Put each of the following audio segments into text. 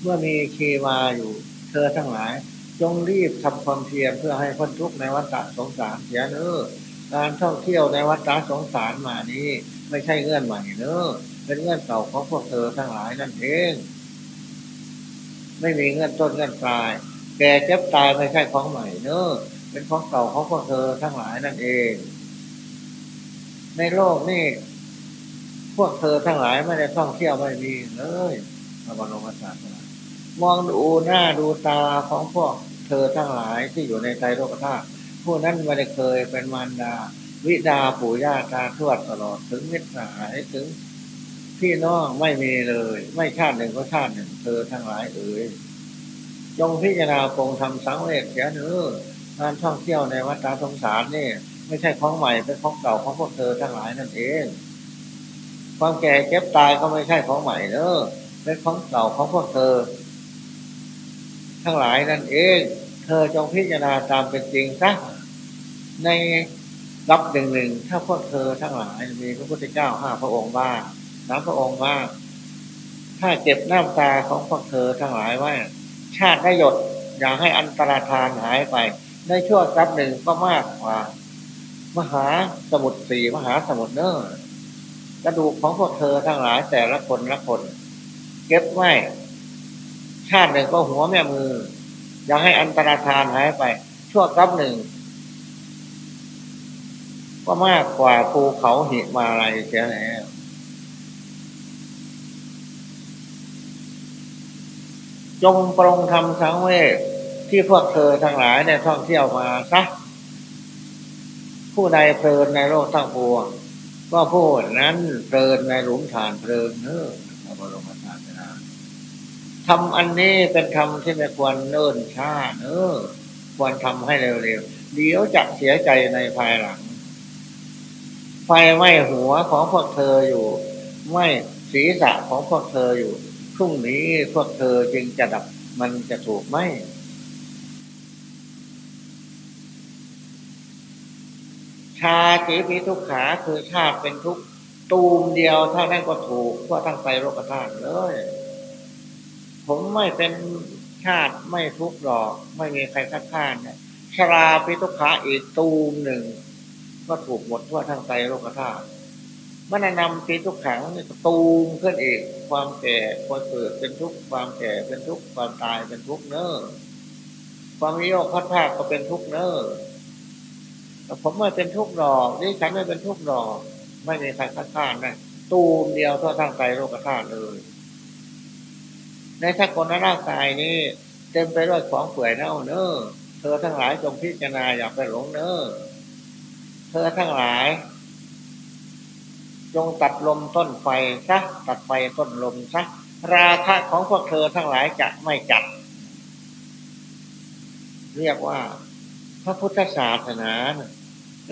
เมื่อมีคีมาอยู่ เธอทั้งหลาย จงรีบทำความเพียรเพื่อให้พ้นทุกข์ในวัฏสงสารเสียเนอการท่องเที่ยวในวัฏสงสารมานี้ ไม่ใช่เงื่อนใหม่เนอเป็นเงื่อนเก่าของพวกเธอทั้งหลายนั่นเองไม่มีเงื่อนต้นเงื่อนปลาย แก่เจ็บตายไม่ใช่ของใหม่เนอเป็นของเก่าของพวกเธอทั้งหลายนั่นเอง ในโลกนี่พวกเธอทั้งหลายไม่ได้ท่องเที่ยวไม่มีเลยพระบรมศาสนา มองดูหน้าดูตาของพวกเธอทั้งหลายที่อยู่ในใจโลกธาตุผู้นั้นไม่ได้เคยเป็นมารดา วิดาปู่ย่าตาทวดตลอดถึงมิตรสายถึงพี่น้องไม่มีเลย ไม่ชาติหนึ่งก็ชาติหนึ่ง เธอทั้งหลายเอ๋ยจงพิจารณาคงทำสังเวชเสียเนื้องานท่องเที่ยวในวัฏสงสารนี่ ไม่ใช่ของใหม่เป็นของเก่าของพวกเธอทั้งหลายนั่นเอง ความแก่เก็บตายก็ไม่ใช่ของใหม่เนอะเป็นของเก่าของพวกเธอ ทั้งหลายนั่นเองเธอจงพิจารณาตามเป็นจริงซะในรับหนึ่งหนึ่งถ้าพวกเธอทั้งหลายมีพระพุทธเจ้าห้าพระองค์บ้างน้ำพระองค์บ้างถ้าเจ็บน้ำตาของพวกเธอทั้งหลายว่าชาติได้หยดอย่าให้อันตรธานหายไป ในช่วงรับหนึ่งก็มากกว่า มหาสมุทรสี่มหาสมุทรเนอกระดูกของพวกเธอทั้งหลายแต่ละคนละคน เก็บไว้ ชาติหนึ่งก็หัวแม่มือ อย่าให้อันตรธานหายไป ชั่วกับหนึ่ง ก็มากกว่าภูเขาหิมาอะไรเสียแล้วจงปรงทำสังเวชที่พวกเธอทั้งหลายในท่องเที่ยวมาซะผู้ใดเพลินในโลกทั้งปวงก็พูดนั้นเพลินในหลุมฐานเพลินเนอพระบรมศา ทำอันนี้เป็นธรรมที่ไม่ควรเนิ่นช้าเนอควรทำให้เร็วๆเดี๋ยวจะเสียใจในภายหลัง ไฟไหม้หัวของพวกเธออยู่ไหม้ศีรษะของพวกเธออยู่พรุ่งนี้พวกเธอจึงจะดับมันจะถูกไหมชาติปีทุกขาคือชาติเป็นทุกตูมเดียวเท่านั้นก็ถูกเพราะทั้งใจโลกธาตุเลย ผมไม่เป็นชาติไม่ทุกข์หรอก ไม่มีใครคัดค้านเนี่ยชราปีทุกขาอีกตูมหนึ่ง ก็ถูกหมดทั่วทั้งใจโลกธาตุมันนำปีทุกขังตูมขึ้นอีกความแก่ความเกิดเป็นทุกข์ความแก่เป็นทุกข์ความตายเป็นทุกข์เนอความวิโยคพัดภาคก็เป็นทุกข์เนอผมไม่เป็นทุกข์หรอกนี่ฉันไม่เป็นทุกข์หรอก ไม่มีใครคัดค้านนะตูมเดียวทั่วทั้งใจโลกธาตุเลย ในถ้าคนนร่างกายนี้เต็มไปด้วยของเปื่อยเน่าเนอเธอทั้งหลายจงพิจารณาอย่าไปหลงเนอเธอทั้งหลาย จงตัดลมต้นไฟซะตัดไฟต้นลมซะราคะของพวกเธอทั้งหลายจะไม่จัด เรียกว่า พระพุทธศาสนา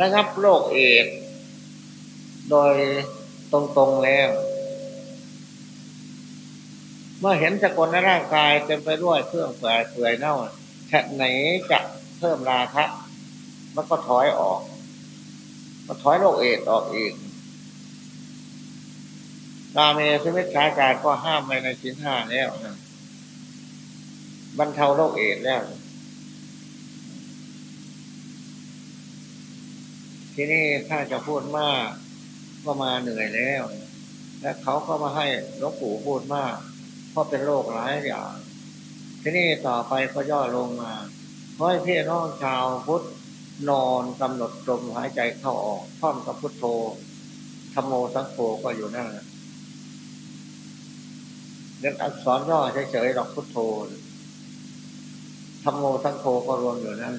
ระงับโรคเอดโดยตรงๆแล้ว เมื่อเห็นสกลในร่างกายเต็มไปด้วยเครื่องเปื่อยเปื่อยเน่าชะไหนจะเพิ่มราคะมันก็ถอยออกก็ถอยโรคเอดออกเองตาเมสมิชาการก็ห้ามไว้ในชิ้นห้าแล้วบรรเทาโรคเอดแล้ว ทีนี้ถ้าจะพูดมากก็มาเหนื่อยแล้ว และเขาก็มาให้หลวงปู่พูดมาก ราะเป็นโรคหลายอย่าง ที่นี้ต่อไปก็ย่อลงมาเพราะพี่น้องชาวพุทธนอนกำหนดลมหายใจเข้าออกพร้อมกับพุทโธธรรมโมสังโฆก็อยู่นั่นเรื่องอักษรย่อเฉยๆดอกพุทโธธรรมโมสังโฆก็รวมอยู่นั่น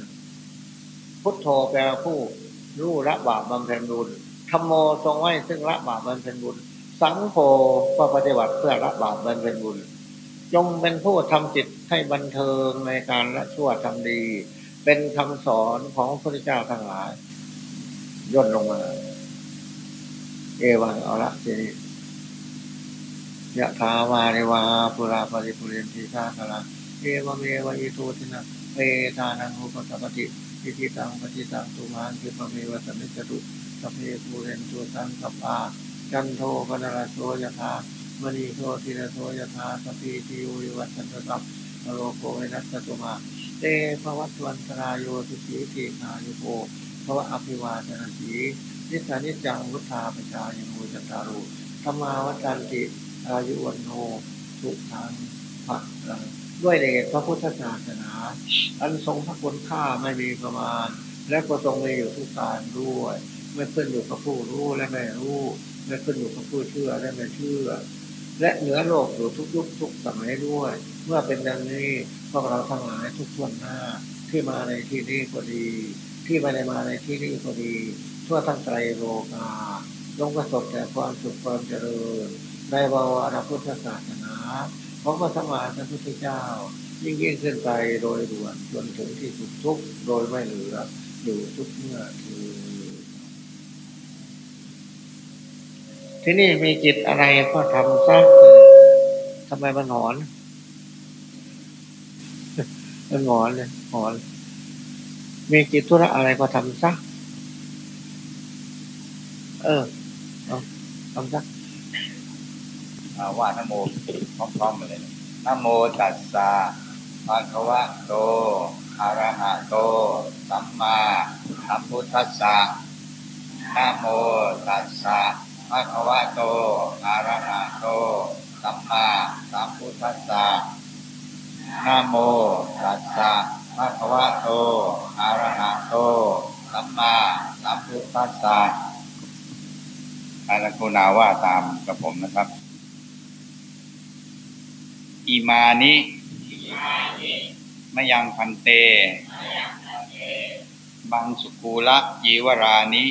พุทโธแปลผู้รู้ละบาปบำเพ็ญบุญธรรมโมทรงไว้ซึ่งละบาปบำเพ็ญบุญ สังโฆก็ปฏิบัติเพื่อละบาปบำเพ็ญบุญ จงเป็นผู้ทำจิตให้บันเทิงในการละชั่วทำดี เป็นคำสอนของพระพุทธเจ้าทั้งหลาย ย่นลงมา เอวังเอาละทีนี้ยะถาวาริวาปุราปริปุเรนทีฆาคละเอวเมวะอิโตทินะเวทานังอุปตปฏิทิฏฐิตังปฏิตังตุมานคือพระเมวะสมิจตุสเพภูเรนตุสังสปา จันโทปนรโสยธามณีโทติระโทยธาสพีติวิวัตสันตตับโลโกเวนัสตุมาเตภวัตวันตรายโยสุขีตินายโกภวะอภิวาทนาสีนิสานิจังวุฒาปชายโมจตารุธรรมาวัจันติอายุวันโนสุขังพระลังด้วยเดชพระพุทธศาสนา อันทรงพระคุณค่าไม่มีประมาณ และก็ทรงมีอยู่ทุกการด้วย ไม่ขึ้นอยู่กับผู้รู้และไม่รู้ ไม่ขึ้นอยู่กับผู้เชื่อและไม่เชื่อ และเหนือโลกอยู่ทุกยุคทุกสมัยด้วย เมื่อเป็นดังนี้พวกเราทั้งหลายทุกส่วนหน้าที่มาในที่นี้ก็ดี ที่ไม่ได้มาในที่นี้ก็ดี ทั่วทั้งไตรโลกาลงประสบแต่ความสุขความเจริญในบวรพุทธศาสนาของพระสัมมาสัมพุทธเจ้า ยิ่งยิ่งขึ้นไปโดยด่วนจนถึงที่สุดทุกโดยไม่เหลืออยู่ทุกเมื่อคือ ที่นี่มีจิตอะไรก็ทำซะทำไมมันหอน มันหอนเลยหอน มีจิตธุระอะไรก็ทำซะเออทำซะว่านโมพร้อมๆมาเลยนโมตัสสะภะคะวะโตอะระหะโต สัมมาสัมพุทธัสสะนโมตัสสะ ภะคะวะโตอะระหะโต สัมมาสัมพุทธัสสะนโมตัสสะภะคะวะโตอะระหะโต สัมมาสัมพุทธัสสะอาราโกนาว่าตามกับผมนะครับ อิมานิมยังพันเต บังสุกูละยีวรานิ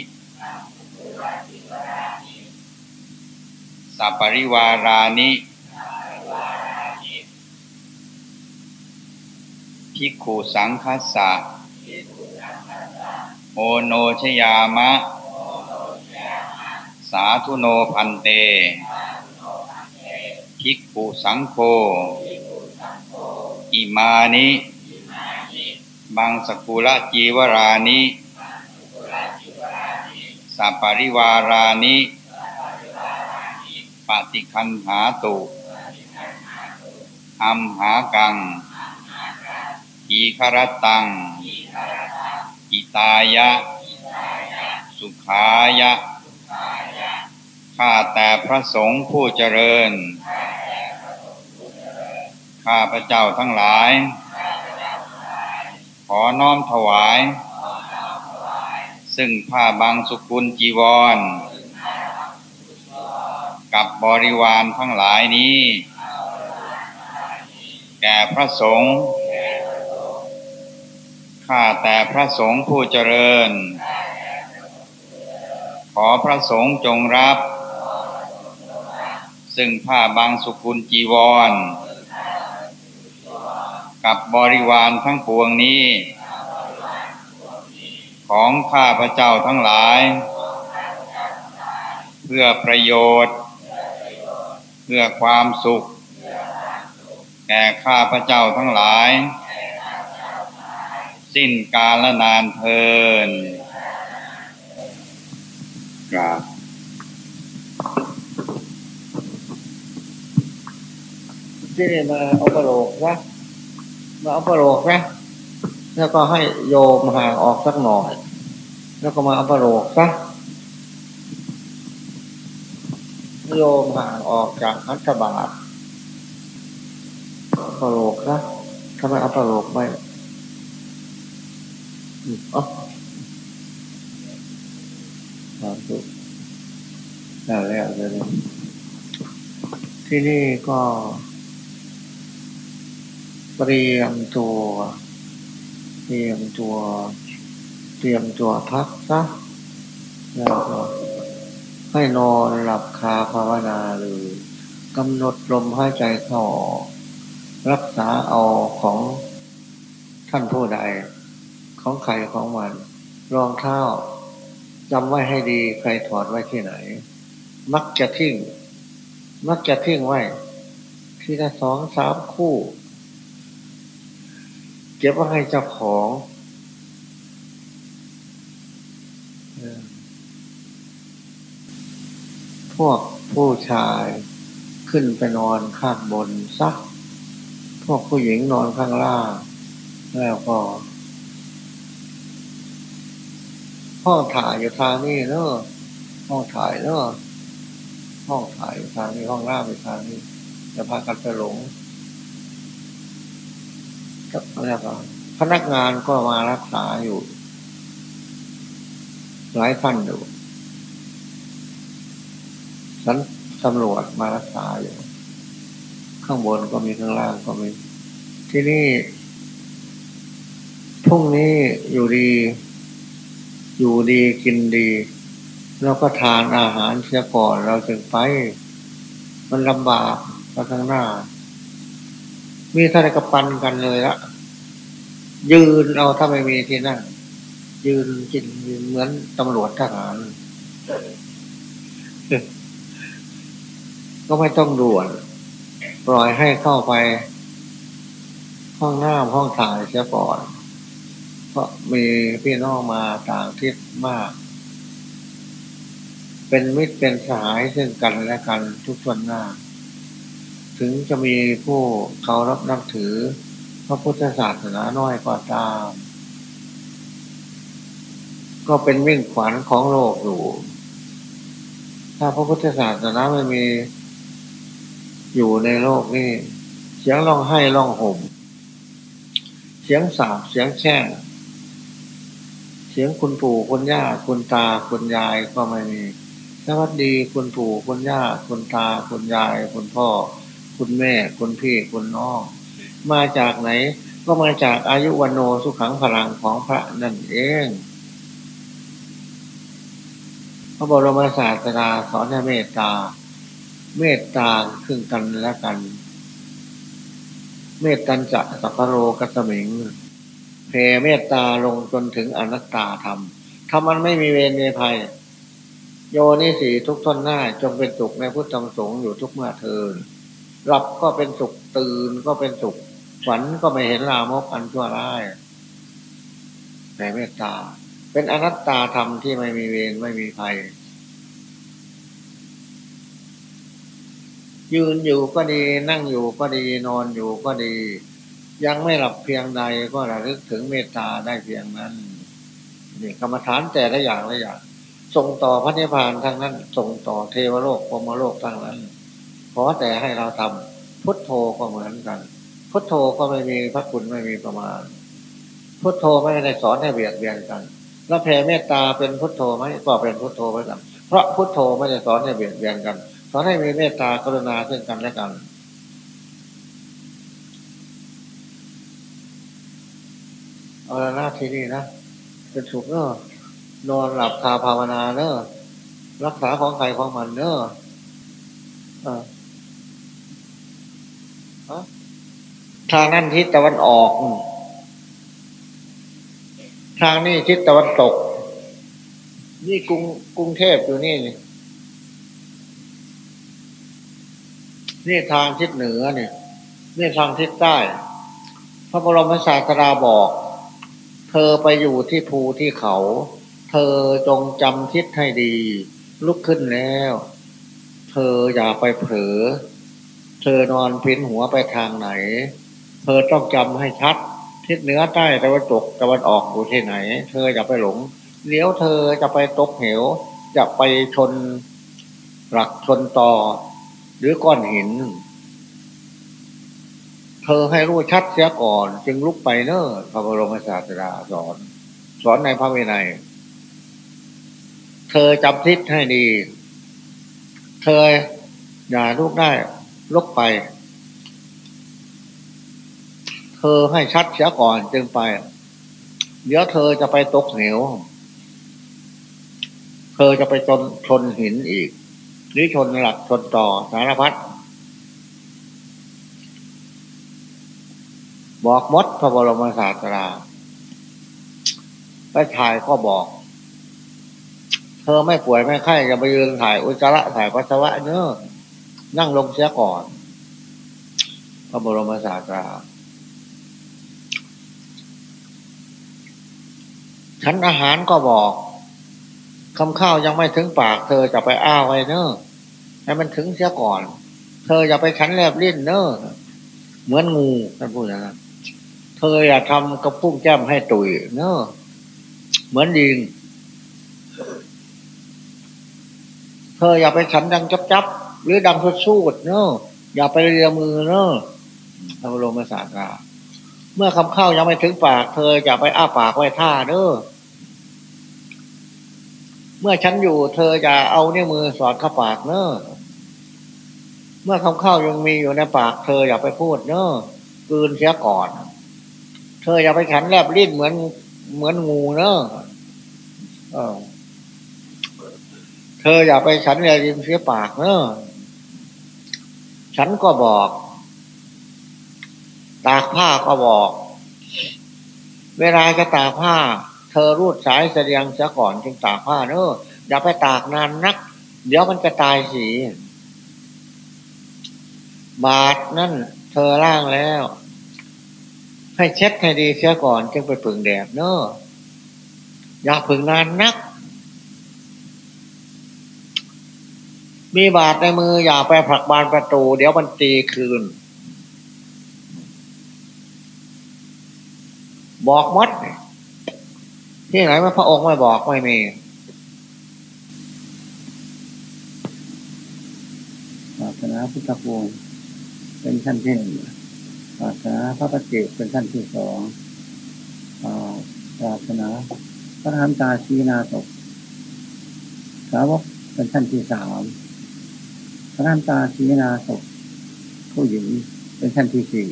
สัปปริวารานิพิกขุสังคัสสะโอโนชยามะ สาธุโนพันเตภิกขุสังโฆอิมานิบังสกุลจีวรานิสัปริวารานิ ปฏิคันหาตุอัมหากังอีคารตังอิตายะ สุขายะ ข้าแต่พระสงฆ์ผู้เจริญ ข้าพระเจ้าทั้งหลาย ขอน้อมถวาย ซึ่งผ้าบางสุกุลจีวร กับบริวารทั้งหลายนี้ แก่พระสงฆ์ข้าแต่พระสงฆ์ผู้เจริญ ขอพระสงฆ์จงรับ ซึ่งผ้าบางสุกุลจีวร กับบริวารทั้งปวงนี้ ของข้าพระเจ้าทั้งหลาย เพื่อประโยชน์ เพื่อความสุข แก่ข้าพระเจ้าทั้งหลาย สิ้นกาลนานเทินกราบที่นี่มาเอาประโลกนะมาเอาประโลกนะแล้วก็ให้โยมห่างออกสักหน่อย แล้วก็มาเอาประโลกซะ โยมห่างออกจากอัฐบาทปโลกนะทำไมอาปโลกไม่อ๋อสาธุแล้วแล้วเลยที่นี่ก็เตรียมตัว เตรียมตัว เตรียมตัวพักซะแล้วก็ ให้นอนหลับคาภาวนาเลยกำหนดลมหายใจเข้าออกรักษาเอาของท่านผู้ใด ของใครของมันรองเท้าจำไว้ให้ดีใครถอดไว้ที่ไหน มักจะทิ้ง มักจะทิ้งไว้ ที่ละสองสามคู่ เก็บไว้ให้เจ้าของ พวกผู้ชายขึ้นไปนอนข้างบนซัก พวกผู้หญิงนอนข้างล่าง แล้วก็ห้องถ่ายอยู่ทางนี้เนอะห้องถ่ายเนอะห้องถ่ายอยู่ทางนี้ห้องล่างอยู่ทางนี้จะพากันไปหลงก็แล้วก็พนักงานก็มารักษาอยู่ หลายท่านอยู่ ฉันตำรวจมารักษาอยู่ ข้างบนก็มีข้างล่างก็มี ที่นี่พรุ่งนี้อยู่ดี อยู่ดีกินดีแล้วก็ทานอาหารเสียก่อนเราจึงไป มันลำบากไปข้างหน้า มีท่านกระปันกันเลยละยืนเอาถ้าไม่มีที่นั่งยืนกินยืนเหมือนตำรวจทหาร ก็ไม่ต้องด่วน ปล่อยให้เข้าไป ห้องหน้าห้องถ่ายเสียก่อน เพราะมีพี่น้องมาต่างทิศมาก เป็นมิตรเป็นสหายซึ่งกันและกันทุกส่วนหน้า ถึงจะมีผู้เคารพนับถือ พระพุทธศาสนาน้อยก็าตาม ก็เป็นวิ่งขวัญของโลกอยู่ถ้าพระพุทธศาสนาไม่มี อยู่ในโลกนี้ เสียงร้องไห้ร้องห่ม เสียงสาบเสียงแช่งเสียงคุณปู่คุณย่าคุณตาคุณยายก็ไม่มีสวัสดีคุณปู่คุณย่าคุณตาคุณยาย คุณพ่อ คุณแม่ คุณพี่คุณน้องมาจากไหน ก็มาจากอายุวันโนสุขังพลังของพระนั่นเองพระบรมศาสดาสอนให้เมตตา เมตตาขึ้นกันและกัน เมตตันจะสัพโรกัสมิงเพเมตตาลงจนถึงอนัตตาธรรมทำมันไม่มีเวรในภัย โยนิสีทุกท่อนหน้าจงเป็นสุขในพุทธธรรมสงฆ์อยู่ทุกเมื่อเทินหลับก็เป็นสุขตื่นก็เป็นสุขฝันก็ไม่เห็นลามกอันชั่วร้ายแผ่เมตตา เป็นอนัตตาธรรมที่ไม่มีเวรไม่มีภัย ยืนอยู่ก็ดีนั่งอยู่ก็ดีนอนอยู่ก็ดี ยังไม่หลับเพียงใดก็ระลึกถึงเมตตาได้เพียงนั้นนี่กรรมฐานแต่ละอย่างละอย่างส่งต่อพระนิพพานทั้งนั้น ส่งต่อเทวโลกพมโลกทั้งนั้นขอแต่ให้เราทำพุทโธก็เหมือนกัน พุทโธก็ไม่มีพระคุณไม่มีประมาณ พุทโธไม่ได้สอนให้เบียดเบียนกัน แล้วแผ่เมตตาเป็นพุทโธไหมก็เป็นพุทโธไปกันเพราะพุทโธไม่ได้สอนให้เบียดเบียนกัน ขอให้มีเมตตากรุณาซึ่งกันและกัน เอาละนะที่นี่นะเป็นสุขเนอะนอนหลับคาภาวนาเนอะรักษาของใครของมันเนอะทางนั้นทิศตะวันออก ทางนี้ทิศตะวันตก นี่กรุงกรุงเทพอยู่นี่ นี่ทางทิศเหนือเนี่ยนี่ทางทิศใต้ พระบรมศาสดาบอก เธอไปอยู่ที่ภูที่เขา เธอจงจำทิศให้ดี ลุกขึ้นแล้ว เธออย่าไปเผลอ เธอนอนพินหัวไปทางไหน เธอต้องจำให้ชัด ทิศเหนือใต้ตะวันตกตะวันออกอยู่ที่ไหน เธออย่าไปหลงเลี้ยวเธอจะไปตกเหว จะไปชนหลักชนต่อ หรือก้อนหิน เธอให้รู้ชัดเสียก่อน จึงลุกไปเนอะพระบรมศาสดาสอน สอนในพระวินัย เธอจำทิศให้ดี เธออย่าลุกได้ ลุกไป เธอให้ชัดเสียก่อนจึงไป เดี๋ยวเธอจะไปตกเหว เธอจะไปจนชนหินอีก หรือชนหลักชนต่อสารพัดบอกมดพระบรมศาสดาไปถ่ายก็บอก เธอไม่ป่วยไม่ไข้จะไปยืนถ่ายอุจจาระถ่ายปัสสาวะเนอะนั่งลงเสียก่อน พระบรมศาสดาฉันอาหารก็บอกคำข้าวยังไม่ถึงปาก เธอจะไปอ้าวไว้เนอะ ให้มันถึงเสียก่อน เธออย่าไปขันแลบเลิ้นเนอะเหมือนงูท่านพูดอย่างนั้นเธออย่าทำกระพุ้งแก้มให้ตุยเนอะเหมือนยิงเธออย่าไปขันดังจับจับหรือดังสู้ดเนอะอย่าไปเรียมือเนอะพระบรมศาสดาเมื่อคำเข้ายังไม่ถึงปาก เธออย่าไปอ้าปากไว้ท่าเนอะเมื่อฉันอยู่ เธอจะเอาเนี่ยมือสอดเข้าปากเนอะ เมื่อคำข้าวยังมีอยู่ในปาก เธออย่าไปพูดเนอะกืนเสียก่อน เธออย่าไปขันแลบลิ้นเหมือนเหมือนงูเนอะเออเธออย่าไปฉันแลบลิ้นเสียปากเนอะฉันก็บอก ตากผ้าก็บอก เวลาจะตากผ้า เธอรูดสายเสียงเสียก่อนจึงตากผ้าเนอะอย่าไปตากนานนัก เดี๋ยวมันจะตายสี บาทนั่นเธอล่างแล้ว ให้เช็ดให้ดีเสียก่อนจึงไปผึ่งแดดเนอะอย่าผึ่งนานนัก มีบาทในมืออย่าไปผลักบานประตู เดี๋ยวมันตีคืน บอกมดที่ไหนว่าพระองค์ไม่บอกไม่มีศาสนาพุทธภูมิ เป็นขั้นที่หนึ่งศาสนาพระปฏิเเป็นขั้นที่สองศาสนาพระธรรมตาชีนาศกสาวกเป็นขั้นที่สามพระธรรมตาชีนาศกผู้หญิงเป็นขั้นที่สี่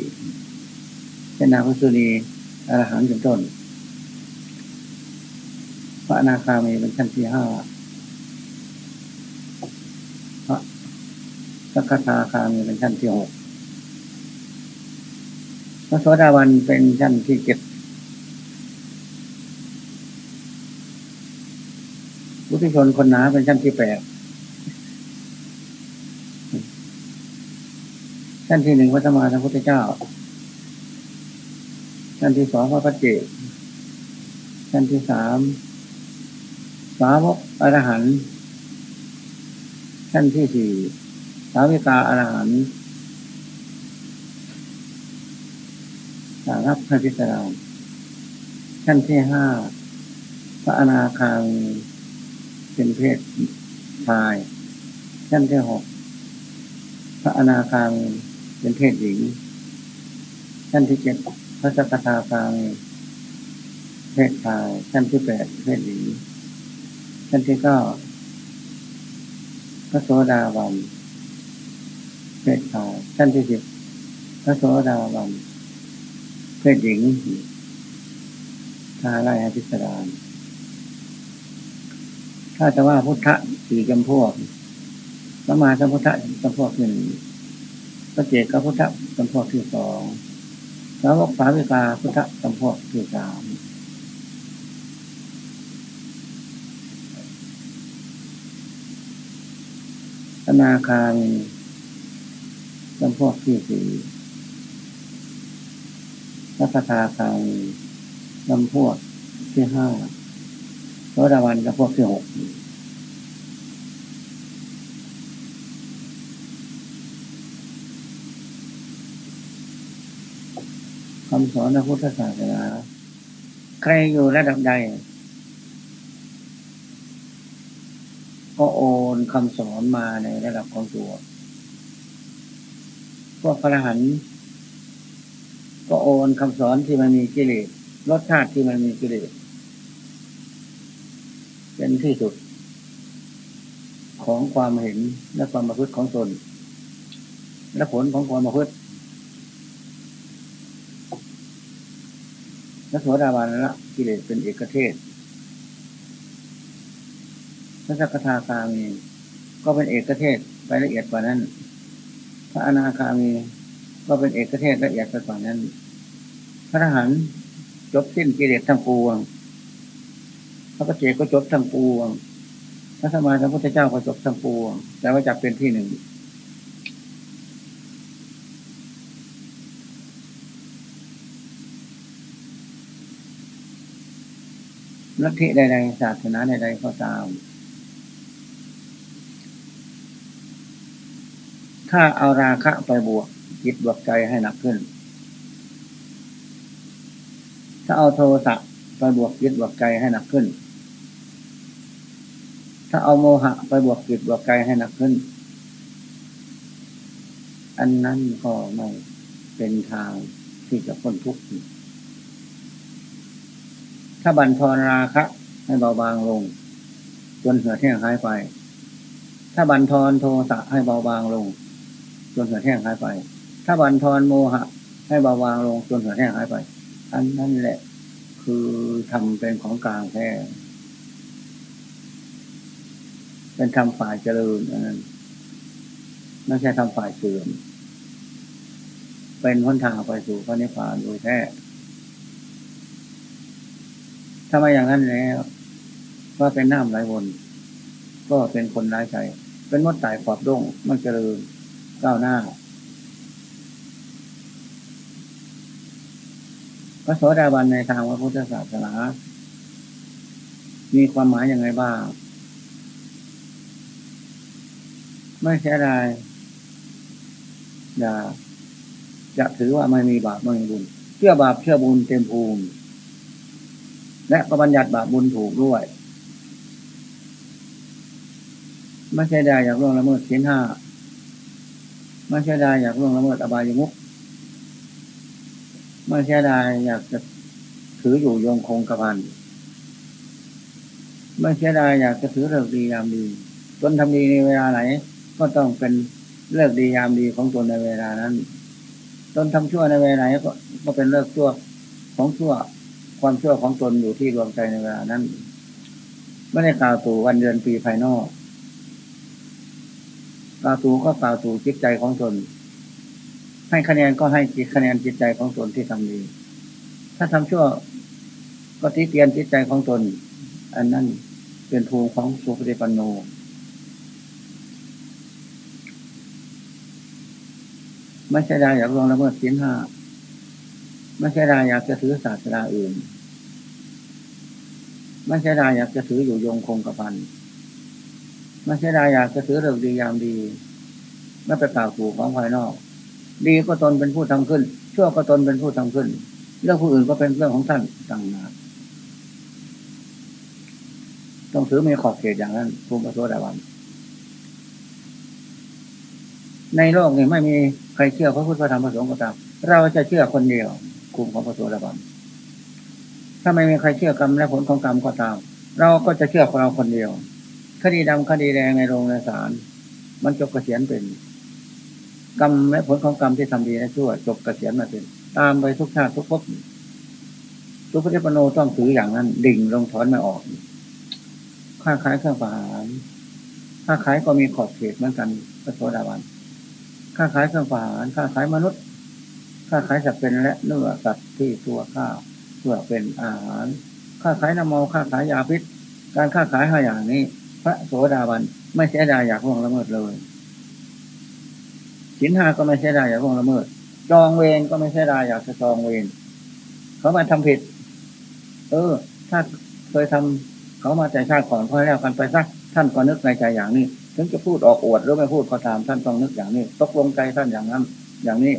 เช่นนางพุสุนีอรหันต์เป็นต้น พระอนาคามีเป็นขั้นที่ห้าพระสักคาคามีเป็นชั้นที่หก ระโสดาบันเป็นชั้นที่เจ็ดพุทธิชนคนหนาเป็นชั้นที่แปดชั้นที่หนึ่งพระธรรมาสัมพุทธเจ้า ชั้นที่สองพระพัจเจกชั้นที่สามสาวกอรหันต์ชั้นที่สี่สาวิกาอรหันต์สา รับพระพิสดารชั้นที่ห้าพระอนาคามีเป็นเพศชายชั้นที่หกพระอนาคามีเป็นเพศหญิงชั้นที่เจ็ดพระสกทาคามีเพศชายชั้นที่แปดเพศหญิงชั้นที่เก้าพระโสดาบันเพศชายชั้นที่สิบพระโสดาบัน เพศหญิงทาไล่อภิสดารถ้าจะว่าพุทธะสี่จำพวกสมาสัมพุทธะจำพวกหนึ่งพระเจกพุทธะจำพวกที่สองสาวกสาวิกาพุทธะจำพวกที่สามอนาคามจำพวกที่สี่ รัคทาคามีจำพวกที่ห้าโสดาวันจำพวกที่หกคำสอนพระพุทธศาสนาใครอยู่ระดับใด ก็โอนคำสอนมาในระดับของตัว พวกพระหัน ก็โอนคำสอนที่มันมีกิเลสรสชาติที่มันมีกิเลสเป็นที่สุด ของความเห็นและความประพฤติของตนและผลของความประพฤติและโสดาบันละกิเลสเป็นเอกเทศพระสักทาคามี ก็เป็นเอกเทศไปละเอียดกว่านั้น พระอนาคามี ก็เป็นเอกเทศละเอียดไปกว่านั้น พระทหารจบสิ้นกิเลสทั้งปวง พระปเจก็จบทั้งปวง พระสมมาสัมพุทธเจ้าก็จบทั้งปวง แต่ว่าจับเป็นที่หนึ่งลัทธิใดๆศาสนาใดๆก็ตาม ถ้าเอาราคะไปบวก จิตบวกใจให้หนักขึ้น ถ้าเอาโทสะไปบวกจิตบวกใจให้หนักขึ้น ถ้าเอาโมหะไปบวกจิตบวกใจให้หนักขึ้น อันนั้นก็ไม่เป็นทางที่จะพ้นทุกข์ ถ้าบันทอนราคะ ให้เบาบางลง จนเหือแห้งหายไป ถ้าบันทอนโทสะให้เบาบางลง จนเหือแห้งหายไป ถ้าบันทอนโมหะ ให้เบาบางลงจนเหือแห้งหายไป อันนั้นแหละ คือทำเป็นของกลางแท้เป็นทำฝ่ายเจริญอันนั้นไม่ใช่ทำฝ่ายเสื่อมเป็นหนทางไปสู่พระนิพพานโดยแท้ถ้าไม่อย่างนั้นแล้วก็เป็นน้ำไหลวน ก็เป็นคนร้ายใจ เป็นมดตายขอบดงมันเจริญก้าวหน้า พระโสดาบันในทางพระพุทธศาสนา มีความหมายอย่างไรบ้าง ไม่ใช่ได้อย่าจะถือว่าไม่มีบาปไม่มีบุญ เชื่อบาปเชื่อบุญเต็มภูมิ และก็บัญญัติบาปบุญถูกด้วย ไม่ใช่ได้อยากล่วงละเมิดศีลห้าไม่ใช่ได้อยากล่วงละเมิดอบายมุข ไม่ใช่ได้อยากจะถืออยู่ยงคงกระพันไม่ใช่ได้อยากจะถือเลิกดียามดีตนทำดีในเวลาไหน ก็ต้องเป็นเลิกดียามดีของตนในเวลานั้นตนทำชั่วในเวลาไหนก็ก็เป็นเลิกชั่วของชั่ว ความชั่วของตนอยู่ที่ดวงใจในเวลานั้นไม่ได้กล่าวตู่วันเดือนปีภายนอกกล่าวตู่ก็กล่าวตู่จิตใจของตน ให้คะแนนก็ให้คะแนนจิตใจของตนที่ทำดี ถ้าทำชั่วก็ติเตียนจิตใจของตน อันนั้นเป็นภูมิของสุปฏิปันโนไม่ใช่ได้อยากลองละเมิดศีลห้าไม่ใช่ได้อยากจะถือศาสนาอื่น ไม่ใช่ได้อยากจะถืออยู่ยงคงกระพันไม่ใช่ได้อยากจะถือเรื่องดียามดี ไม่ไปกล่าวถูกของภายนอก ดีก็ตนเป็นผู้ทำขึ้น ชั่วก็ตนเป็นผู้ทำขึ้น เรื่องผู้อื่นก็เป็นเรื่องของท่านต่างหากต้องถือมีขอบเขตอย่างนั้นภูมิปัสสดาวันในโลกนี้ไม่มีใครเชื่อพระพุทธธรรมพระสงฆ์ก็ตาม เราจะเชื่อคนเดียวกลุ่มของพระโสดาบันถ้าไม่มีใครเชื่อกรรมและผลของกรรมก็ตาม เราก็จะเชื่อของเราคนเดียวคดีดำคดีแดงในโรงในศาลมันจบเกษียณเป็น กรรมและผลของกรรมที่ทำดีและชั่ว จบเกษียณมาเป็น ตามไปทุกชาติทุกภพทุกพระเทพโนต้องถืออย่างนั้น ดิ่งลงถอนม่ออกค้าขายเครื่องประหารค้าขายก็มีขอบเขตเหมือนกันพระโสดาบันค้าขายเครื่องประหารค้าขายมนุษย์ค้าขายสัตว์เป็นและเนื้อสัตว์ที่ตัวข้าวเพื่อเป็นอาหารค้าขายน้ำเมาค้าขายยาพิษ การค้าขายห้าอย่างนี้ พระโสดาบันไม่เสียดายอยากล่วงละเมิดเลย สินห้าก็ไม่เสียดายอยากล่วงละเมิดจองเวรก็ไม่เสียดายอยากจะจองเวรเขามาทำผิด เออ ถ้าเคยทำเขามาแต่ชาติก่อนพอแล้วกันไปซะท่านก็นึกในใจอย่างนี้ถึงจะพูดออกอวดหรือไม่พูดก็ตามท่านต้องนึกอย่างนี้ตกลงใจท่านอย่างนั้น อย่างนี้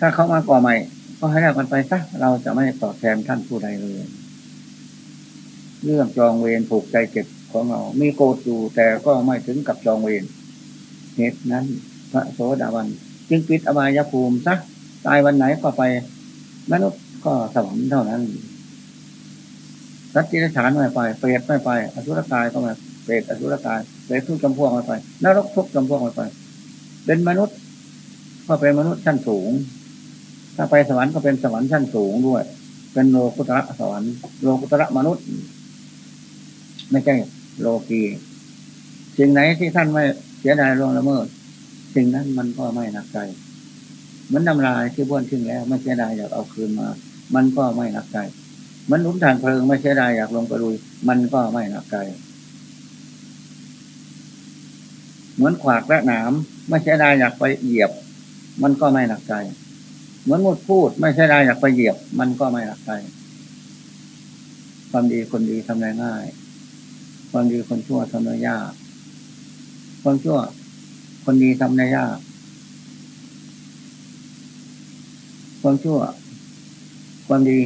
ถ้าเขามาก่อใหม่ก็ให้แล้วกันไปซะเราจะไม่ตอบแทนท่านผู้ใดเลย เรื่องจองเวรผูกใจเจ็บของเรา มีโกรธอยู่แต่ก็ไม่ถึงกับจองเวร เหตุนั้น พระโสดาบัน จึงปิดอบายภูมิซะตายวันไหนก็ไปมนุษย์ก็สวรรค์เท่านั้นสัตว์จิตฐานไม่ไป เปรตไม่ไป อสุรกายก็ไม่เปรตอสุรกายเปรตทุกจำพวกไม่ไปนรกทุกจำพวกไม่ไป เป็นมนุษย์ ก็เป็นมนุษย์ชั้นสูง ถ้าไปสวรรค์ก็เป็นสวรรค์ชั้นสูงด้วย เป็นโลกุตระสวรรค์โลกุตระมนุษย์ ไม่ใช่โลกีสิ่งไหนที่ท่านไม่ เสียดายลงละเมิดสิ่งนั้นมันก็ไม่หนักใจเหมือนน้ำลายที่บ้วนทิ้งแล้ว ไม่เสียดายอยากเอาคืนมา มันก็ไม่หนักใจมันหนุนทานเพลิงไม่เสียดายอยากลงไปลุย มันก็ไม่หนักใจเหมือนขวากและหนามไม่เสียดายอยากไปเหยียบ มันก็ไม่หนักใจเหมือนมดพูด ไม่เสียดายอยากไปเหยียบ มันก็ไม่หนักใจความดีคนดีทำได้ง่าย ความดีคนชั่วทำได้ยาก ความชั่ว คนดีทำได้ยาก ความชั่ว ความดี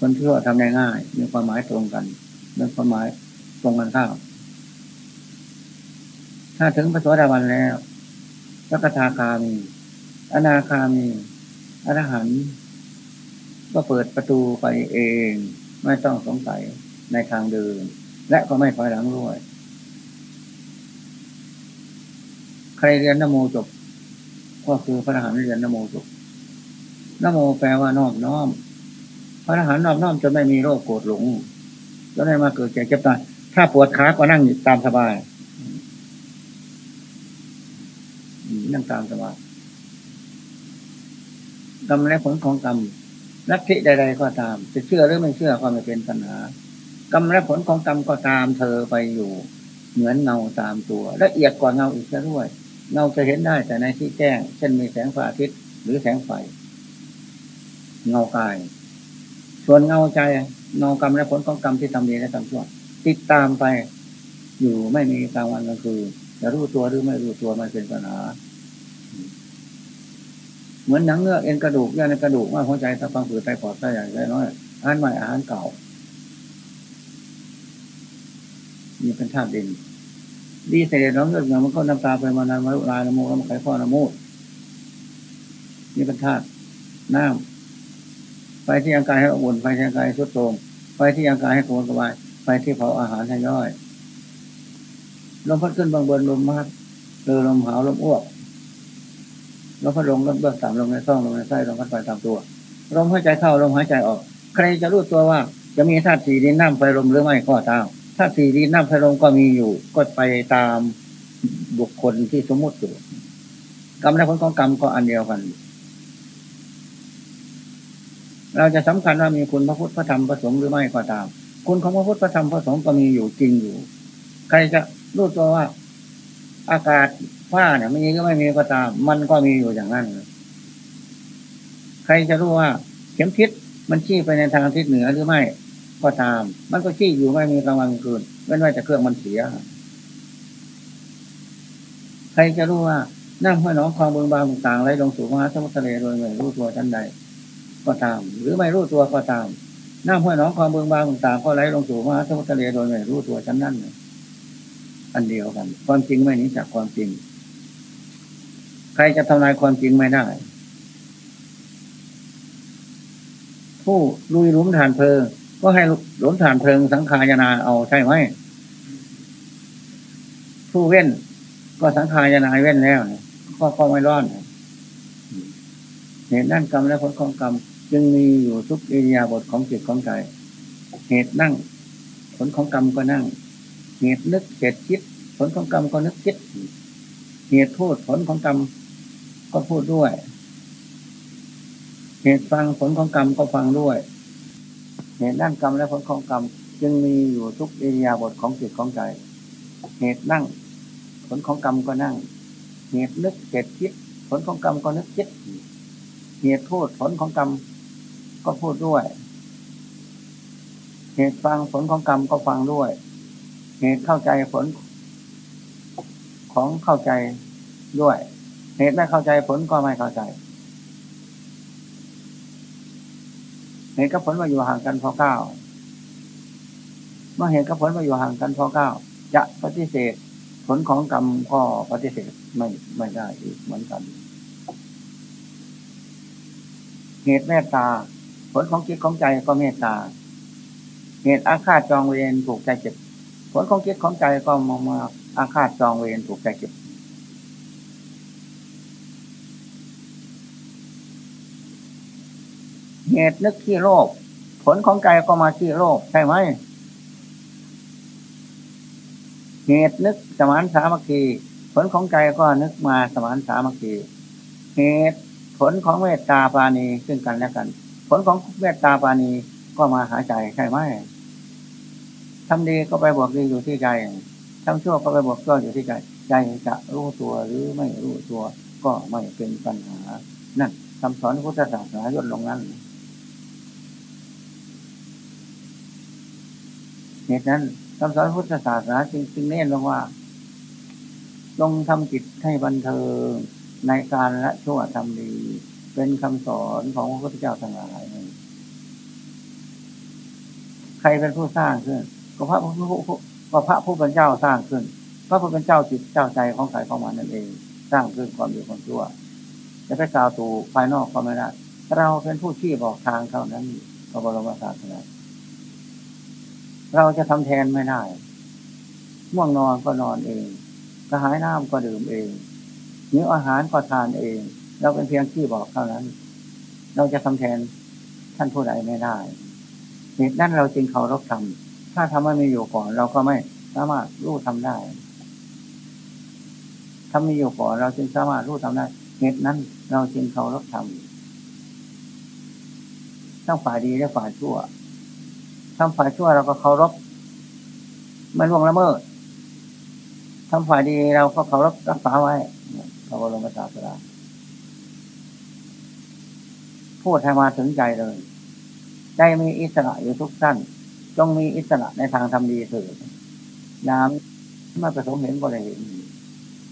คนชั่วทำได้ง่าย มีความหมายตรงกันมีความหมายตรงกันข้ามถ้าถึงพระสวสดาวันแล้วพระกทาคามี อนาคามีอรหันต์ก็เปิดประตูไปเอง ไม่ต้องสงสัยในทางเดิน และก็ไม่ถอยหลังด้วย ใครเรียนนโมจบ ก็คือพระอรหันต์เรียนนโมจบนโมแปลว่านอบน้อม พระอรหันต์นอบน้อมจะไม่มีโรคโกรธหลงจะไม่มาเกิดแก่เจ็บตายถ้าปวดขาก็นั่งตามสบายนั่งตามสบายกรรมและผลของกรรมลัทธิใด ๆ ก็ตาม จะเชื่อหรือไม่เชื่อก็ไม่เป็นปัญหากรรมและผลของกรรมก็ตามเธอไปอยู่ เหมือนเงาตามตัว ละเอียดกว่าเงาอีกซะด้วย เงาจะเห็นได้แต่ในที่แจ้ง เช่นมีแสงพระอาทิตย์ หรือแสงไฟ เงากาย ส่วนเงาใจเงากรรมและผลของกรรมที่ทำดีและทำชั่วติดตามไป อยู่ไม่มีกลางวันกลางคืนจะรู้ตัวหรือไม่รู้ตัวมันเป็นปัญหาเหมือนหนังเนื้อเอ็นกระดูกเยื่อในกระดูกว่าหัวใจตะฟังผืดไตปอดไตใหญ่ไตน้อยอาหารใหม่อาหารเก่า มีเป็นธาตุดิน ดีเสด็จน้องเลือดเงามันก็น้ำตาไปมานานมาลุลายน้ำมูกแล้วมันไขข้อน้ำมูนี่เป็นธาตุน้ำไฟที่ยังกายให้อุ่นไฟที่ยังกายให้สุดโทมไฟที่ยังกายให้โกนกบายไฟที่เผาอาหารให้ย่อยลมพัดขึ้นบางบนลมมากเรือลมหาวลมอ้วกลมพัดลงลมเบื้องต่ำลมในท้องลมในไส้ลมพัดไปตามตัวลมหายใจเข้าลมหายใจออก ใครจะรู้ตัวว่า จะมีธาตุสี่ดินน้ำไฟลมหรือไม่ก็ตาม ธาสี่ดินน้ำไฟลมก็มีอยู่ ก็ไปตามบุคคลที่สมมติอยู่กรรมและผลของกรรมก็อันเดียวกัน เราจะสำคัญว่ามีคุณพระพุทธพระธรรมพระสงฆ์หรือไม่ก็ตาม คุณของพระพุทธพระธรรมพระสงฆ์ก็มีอยู่จริงอยู่ ใครจะรู้ตัวว่า อากาศว่าเนี่ยไม่มีก็ไม่มีก็ตาม มันก็มีอยู่อย่างนั้น ใครจะรู้ว่า เข็มทิศมันชี้ไปในทางทิศเหนือหรือไม่ ก็ตาม มันก็ชี้อยู่ไม่มีกลางวันคืนเว้นไว้แต่เครื่องมันเสีย ใครจะรู้ว่าน้ำห้วยหนองคลองบึงบางต่างไหลลงสู่มหาสมุทรทะเลโดยไม่รู้ตัวชั้นใด ก็ตาม หรือไม่รู้ตัวก็ตามน้ำห้วยหนองคลองบึงบางต่างก็ไหลลงสู่มหาสมุทรทะเลโดยไม่รู้ตัวชั้นนั้นอันเดียวกัน ความจริงไม่นี้จากความจริง ใครจะทำลายความจริงไม่ได้ผู้ลุยลุมฐานเพลิง ก็ให้หลมฐานเพลิงสังขารนาเอาใช่ไหมผู้เว้น ก็สังขารนาเว้นแล้วก็ก็ไม่รอนเหตุนั่นกรรมและผลของกรรม จึงมีอยู่ทุกอิริยาบถของจิตของใจ เหตุนั่ง ผลของกรรมก็นั่ง เหตุนึกเหตุคิด ผลของกรรมก็นึกคิด เหตุพูดผลของกรรมก็พูดด้วย เหตุฟังผลของกรรมก็ฟังด้วย เหตุนั่งกรรมและผลของกรรม จึงมีอยู่ทุกอิริยาบถของจิตของใจ เหตุนั่ง ผลของกรรมก็นั่ง เหตุนึกเหตุคิด ผลของกรรมก็นึกคิด เหตุพูดผลของกรรมก็พูดด้วย เหตุฟังผลของกรรมก็ฟังด้วย เหตุเข้าใจผลของเข้าใจด้วย เหตุไม่เข้าใจผลก็ไม่เข้าใจ เหตุกับผลมาอยู่ห่างกันพอเก้าเมื่อเหตุกับผลมาอยู่ห่างกันพอเก้าจะปฏิเสธ ผลของกรรมก็ปฏิเสธไม่ไม่ได้อีกเหมือนกัน เหตุเมตตา ผลของจิตของใจก็เมตตา เหตุอาฆาตจองเวรถูกใจเจ็บ ผลของจิตของใจก็มองมาอาฆาตจองเวรถูกใจเจ็บ เหตุนึกที่โลภผลของใจก็มาที่โลภใช่ไหมเหตุนึกสมานสามัคคีผลของใจก็นึกมาสมานสามัคคีเหตุผลของเมตตาปาณีซึ่งกันและกัน ผลของเมตตาปาณีก็มาหาใจใช่ไหมทำดีก็ไปบอกดีอยู่ที่ใจทำชั่วก็ไปบอกชั่วอยู่ที่ใจใจจะรู้ตัวหรือไม่รู้ตัวก็ไม่เป็นปัญหา นั่นคำสอนพุทธศาสนายนลงนั้น เหตุนั้นคำสอนพุทธศาสนาจึงจึงเน้นลงว่าจงทำจิตให้บันเทิงในการละชั่วทำดี เป็นคำสอนของพระพุทธเจ้าทั้งหลายใครเป็นผู้สร้างขึ้น ก็พระผู้ก็พระผู้เป็นเจ้าสร้างขึ้น พระผู้เป็นเจ้าจิตเจ้าใจของใครของมันนั่นเอง สร้างขึ้นความดีความชั่วจะไปกล่าวตูภายนอกก็ไม่ได้เราเป็นผู้ชี้บอกทางเท่านั้นพระบรมศาสนา เราจะทำแทนไม่ได้ม่วงนอนก็นอนเองกระหายน้ำก็ดื่มเองนื้ออาหารก็ทานเอง เราเป็นเพียงที่บอกเท่านั้น เราจะทำแทนท่านผู้ใดไม่ได้เหตุนั้นเราจึงเคารพธรรมถ้าทำไม่มีอยู่ก่อน เราก็ไม่สามารถรู้ทำได้ถ้ามีอยู่ก่อน เราจึงสามารถรู้ทำได้เหตุนั้น เราจึงเคารพธรรมทั้งฝ่ายดีและฝ่ายชั่ว ทำฝ่ายชั่วเราก็เคารพไม่ล่วงละเมิดทำฝ่ายดีเราก็เคารพรักษาไว้พระบรมศาสดาพูดให้มาถึงใจเลย ใจมีอิสระอยู่ทุกท่าน จงมีอิสระในทางทำดีเถิดน้ำม่ประสงค์เห็นก็เลยเห็น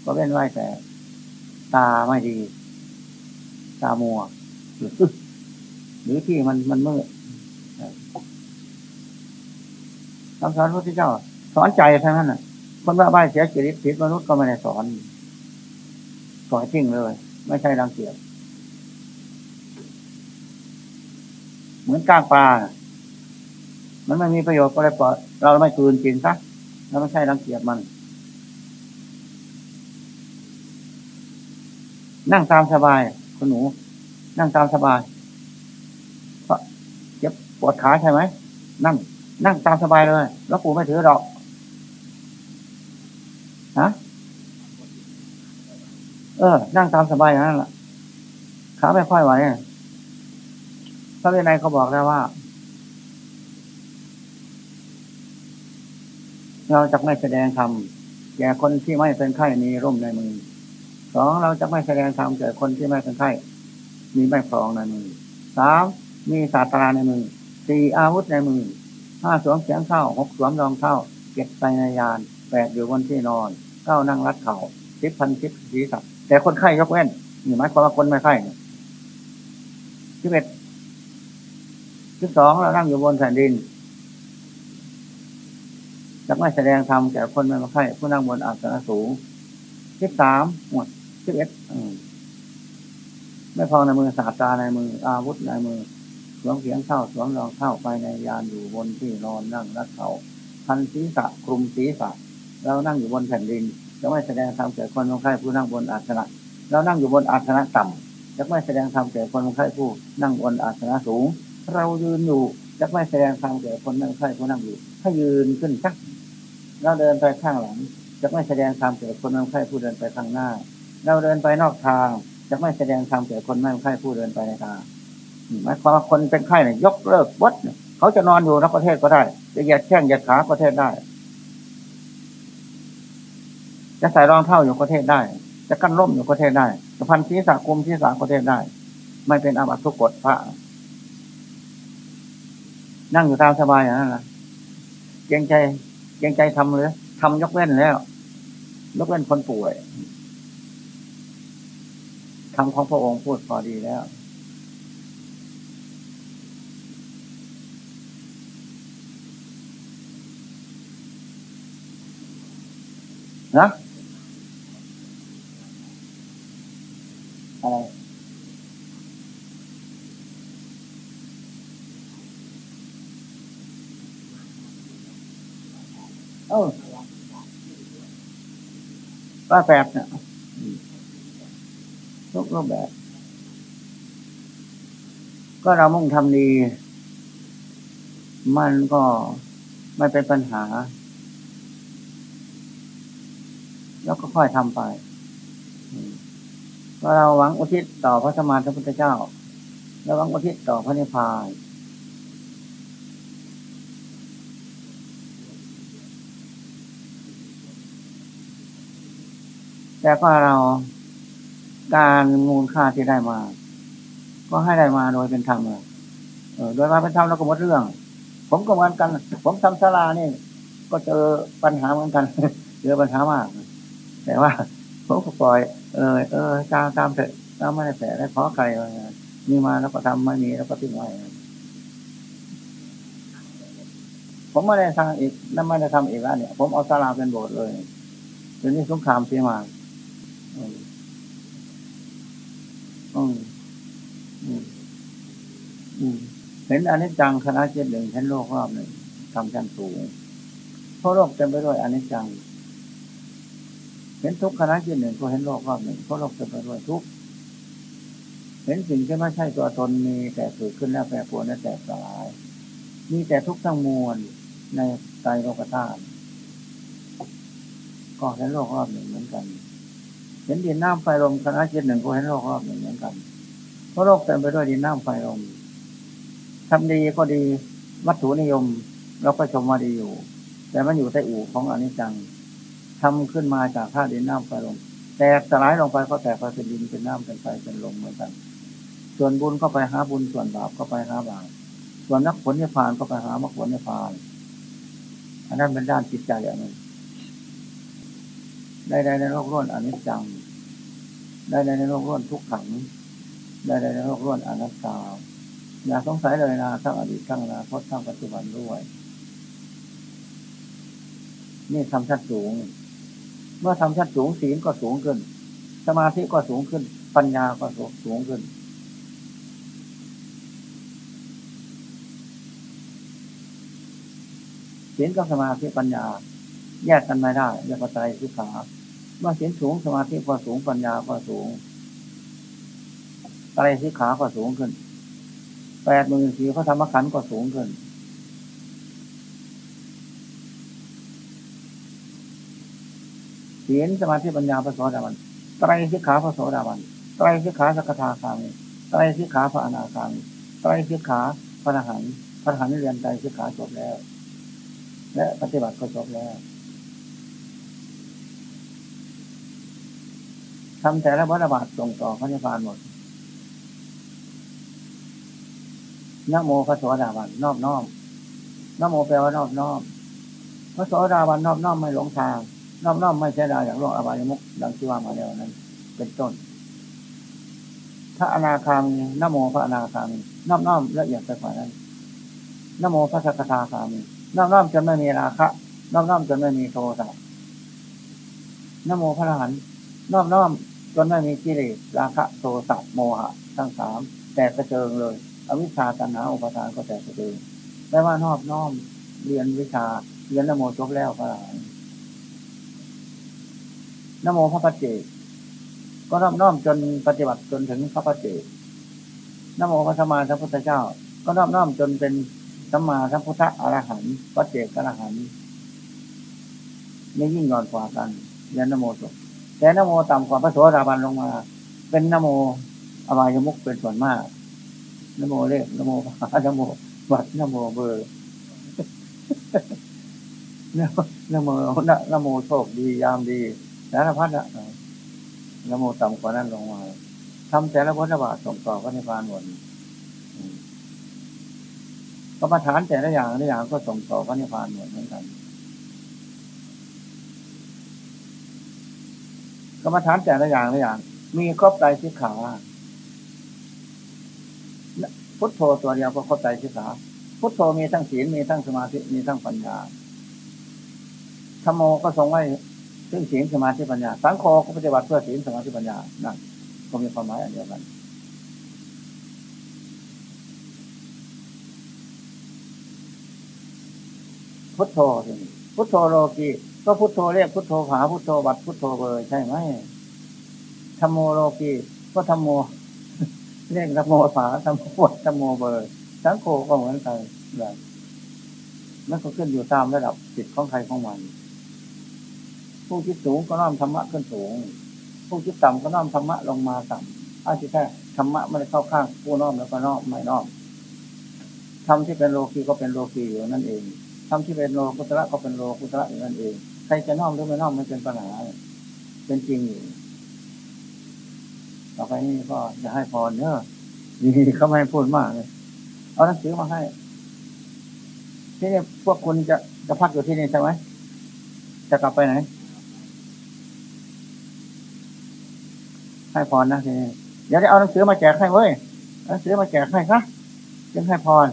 ก็เป็นไว้แต่ ตาไม่ดี ตามัว หรือหรือที่มันมันมืด คำสอนพระพุทธเจ้า สอนใจทั้งนั้นน่ะ คนว่าบ้าเสียจิตผิดมนุษย์ก็ไม่ได้สอนสอนจริงเลย ไม่ใช่รังเกียจเหมือนก้างปลามันไม่มีประโยชน์ก็เลยปล่อยเราไม่คืนกินซะเราไม่ใช่รังเกียจมัน นั่งตามสบายคุณหนู นั่งตามสบายเจ็บปวดขาใช่ไหมนั่ง นั่งตามสบายเลยแล้วปู่ไม่ถือดอกฮะเออ นั่งตามสบายอย่างนั้นแหละขาไม่ค่อยไหวพระวินัยเขาบอกแล้วว่า เราจะไม่แสดงธรรมแก่คนที่ไม่เป็นไข้มีร่มในมือสองเราจะไม่แสดงธรรมแก่คนที่ไม่เป็นไข้มีไม่ครองในมือสามมีศาสตราในมือสี่อาวุธในมือ ห้าสวมเสียงเข้าหกสวมรองเท้าเจ็ดไปในยานแปดอยู่บนที่นอนเก้านั่งรัดเข่าสิบพันสิบสีสับแต่คนไข้ยกเว้นนี่หมายความว่าคนไม่ไข้สิบเอ็ดสิบสองเรานั่งอยู่บนแผ่นดินจะไม่แสดงธรรมแก่คนไม่มาไข่ผู้นั่งบนอาสนะสูงสิบสามหมดสิบเอ็ดไม่พอในมือสาตาในมือ อาวุธในมือ สวมเขียงเข้าสวมรองเข้าไปในยานอยู่บนที่นอนนั่งรัดเขาพันศีรษะคลุมศีรษะเรานั่งอยู่บนแผ่นดินจะไม่แสดงธรรมแก่คนมาไข่ผู้นั่งบนอาสนะเรานั่งอยู่บนอาสนะต่ำจะไม่แสดงธรรมแก่คนมาไข่ผู้นั่งบนอาสนะสูง เรายืนอยู่จะไม่แสดงทางแก่คนนั่งใช่คนนั่งอยู่ให้ยืนขึ้นสักเราเดินไปข้างหลังจะไม่แสดงธรรมแก่คนนั่งใช่ผู้เดินไปข้างหน้า เราเดินไปนอกทางจะไม่แสดงธรรมแก่คนนั่งใช่ผู้เดินไปในทาง หมายความว่าคนเป็นไข้เนี่ยยกเลิกวัดเขาจะนอนอยู่นักประเทศก็ได้จะเหยียดแข้งเหยียดขาประเทศได้ จะใส่รองเท้าอยู่ประเทศได้ จะกั้นร่มอยู่ประเทศได้จะพันศีรษะคุมศีรษะประเทศได้ ไม่เป็นอาบัติทุกกฎพระ นั่งอยู่ตามสบายอย่างนั้นละเกรงใจเกรงใจทำเลยทำยกเว้นแล้ว ยกเว้นคนป่วยทำของพระองค์พูดพอดีแล้ว นะอะไรเออว่าแบบเนี่ยทุกรูปแบบ ก็เรามุ่งทำดี มันก็ไม่เป็นปัญหา แล้วก็ค่อยทำไปก็เราหวังอุทิศต่อพระสมานพระพุทธเจ้า แล้วหวังอุทิศต่อพระนิพพานแต่ก็เราการมูลค่าที่ได้มา ก็ให้ได้มาโดยเป็นธรรมเลยเออโดยมาเป็นธรรมแล้วก็หมดเรื่อง ผมก็เหมือนกัน ผมทำสลานี่ ก็เจอปัญหาเหมือนกันเจอปัญหามาก แต่ว่าผมก็ปล่อยเออเออตามตามเถอะตามไม่ได้แต่ได้ขอใครมีมาแล้วก็ทำไม่มีแล้วก็ทิ้งไว้ผมไม่ได้ทำอีกนั่นไม่ได้ทำอีกแล้วเนี่ย ผมเอาสลาเป็นโบสถ์เลยเดี๋ยวนี้สงครามเสียมาอืมอืมอืมเห็นอนิจจังคณะเจ็ดหนึ่งเห็นโลกรอบหนึ่งทำชั้นสูงเพราะโลกเต็มไปด้วยอนิจจัง เห็นทุกคณะเจ็ดหนึ่งก็เห็นโลกรอบหนึ่งเพราะโลกเต็มไปด้วยทุกเห็นสิ่งที่ไม่ใช่ตัวตนมีแต่เกิดขึ้นแล้วแปรปรวนและแตกสลาย มีแต่ทุกทั้งมวลในใจโลกธาตุก็เห็นโลกรอบหนึ่งเหมือนกัน เห็นดินน้ำไฟลมคณะจิตหนึ่งก็เห็นโลกรอบหนึ่งเหมือนกัน เพราะโลกเต็มไปด้วยดินน้ำไฟลมทำดีก็ดีวัตถุนิยม เราก็ชมว่าดีอยู่ แต่มันอยู่ใต้อู่ของอนิจจัง ทำขึ้นมาจากธาตุดินน้ำไฟลมแตกสลายลงไปก็แตกไปเป็นดินเป็นน้ำเป็นไฟเป็นลมเหมือนกัน ส่วนบุญก็ไปหาบุญส่วนบาปก็ไปหาบาปส่วนนักผลนิพพานก็ไปหามรรคผลนิพพานอันนั้นเป็นด้านจิตใจอย่างหนึ่งได้ในโลกร้อนอนิจจัง ได้ในโลกร้อนทุกขัง ได้ในโลกร้อนอนัตตาอย่าสงสัยเลยนะทั้งอดีตทั้งอนาคตทั้งปัจจุบันด้วย นี่ทำชั้นสูง เมื่อทำชั้นสูงศีลก็สูงขึ้น สมาธิก็สูงขึ้น ปัญญาก็สูงขึ้น ศีลกับสมาธิปัญญา แยกกันไม่ได้แยกปัจจัยสิขาเมื่อศีลสูงสมาธิก็สูงปัญญาก็สูงอะไรสิขาก็สูงขึ้นแปดหมื่นสี่พระธรรมขันธ์ก็สูงขึ้น ศีลสมาธิปัญญาพระโสดาบันไตรสิขาพระโสดาบันไตรสิขาสกทาคามีไตรสิขาพระอนาคามีไตรสิขาพระอรหันต์พระอรหันต์เรียนไตรสิขาจบแล้ว และปฏิบัติก็จบแล้วทำแต่ละวัฏบาทส่งต่อพระนิพพานหมดนโมพระสวสดาบันนอบน้อมนโมแปลว่านอบน้อมพระสวสดาบันนอบน้อมไม่หลงทาง นอบน้อมไม่ใช่ดาอย่างโลกอบายมุกดังที่ว่ามาแล้วนั้น เป็นต้น พระอนาคามีนโมพระอนาคามีนอบน้อมละเอียดไปกว่านั้นนโมพระสักทาคามีน้อมน้อมจนไม่มีราคะน้อมน้อมจนไม่มีโทสะนโมพระอรหันต์น้อมน้อมจนไม่มีกิเลสราคะโทสะโมหะทั้งสามแตกกระเจิงเลย อวิชชาตัณหาอุปทานก็แตกกระเจิงแปลว่านอบน้อมเรียนวิชาเรียนนโมจบแล้วพระอรหันต์ นโมพระปัจเจกก็น้อมน้อมจนปฏิบัติจนถึงพระปัจเจกนโมพระสมานพระพุทธเจ้า ก็น้อมน้อมจนเป็นสัมมาสัมพุทธะอรหันต์วัจเจกอรหันต์นี่ยิ่งย่อนกว่ากันเรียนนโมจบแต่นโมต่ำกว่าพระโสดาบันลงมา เป็นนโมอบายมุขเป็นส่วนมากนโมเลขนโมพานโมวัดนโมเบอร์นโมนโมโชคดียามดี สารพัดอะนโมต่ำกว่านั้นลงมาทำแต่ละวัฏบาทส่งต่อพระนิพพานหมดกรรมฐานแต่ละอย่างละอย่างก็ส่งต่อพระนิพพานเหมือนกันกรรมฐานแต่ละอย่างละอย่าง มีครอบใจสิขาพุทโธตัวเดียวก็ครอบใจสิขาพุทโธมีทั้งศีลมีทั้งสมาธิมีทั้งปัญญาธรรมโมก็ทรงไว้ ซึ่งศีลสมาธิปัญญา สังโฆก็ปฏิบัติเพื่อศีลสมาธิปัญญานั่นก็มีความหมายอันเดียวกันพุทโธพุทโธโลกีก็พุทโธเรียกพุทโธผาพุทโธบัดพุทโธเบยใช่ไหมธรรมโมโลกีก็ธรรมโม เรียกธรรมโมผาธรรมโมวัดธรรมโมเบยสังโฆก็เหมือนกันแบบนั่นก็ขึ้นอยู่ตามระดับจิตของใครของมัน ผู้ที่สูงก็น้อมธรรมะขึ้นสูง ผู้ที่ต่ำก็น้อมธรรมะลงมาต่ำอาชีพแท้ธรรมะไม่ได้เข้าข้างผู้น้อมแล้วก็น้อมไม่น้อมทำที่เป็นโลกีก็เป็นโลกีอยู่นั่นเองทำที่เป็นโลกุตระก็เป็นโลกุตระอยู่นั้นเอง ใครจะน้อมหรือไม่น้อมไม่เป็นปัญหาเป็นจริงอยู่ต่อไปนี้ก็จะให้พรเนอะดีเขาไม่พูดมากเลย เอาหนังสือมาให้ ที่นี่พวกคุณจะจะพักอยู่ที่นี่ใช่ไหม จะกลับไปไหน ให้พรนะทีนี้เดี๋ยวได้เอาหนังสือมาแจกให้เว้ยหนังสือมาแจกให้คะจึงให้พร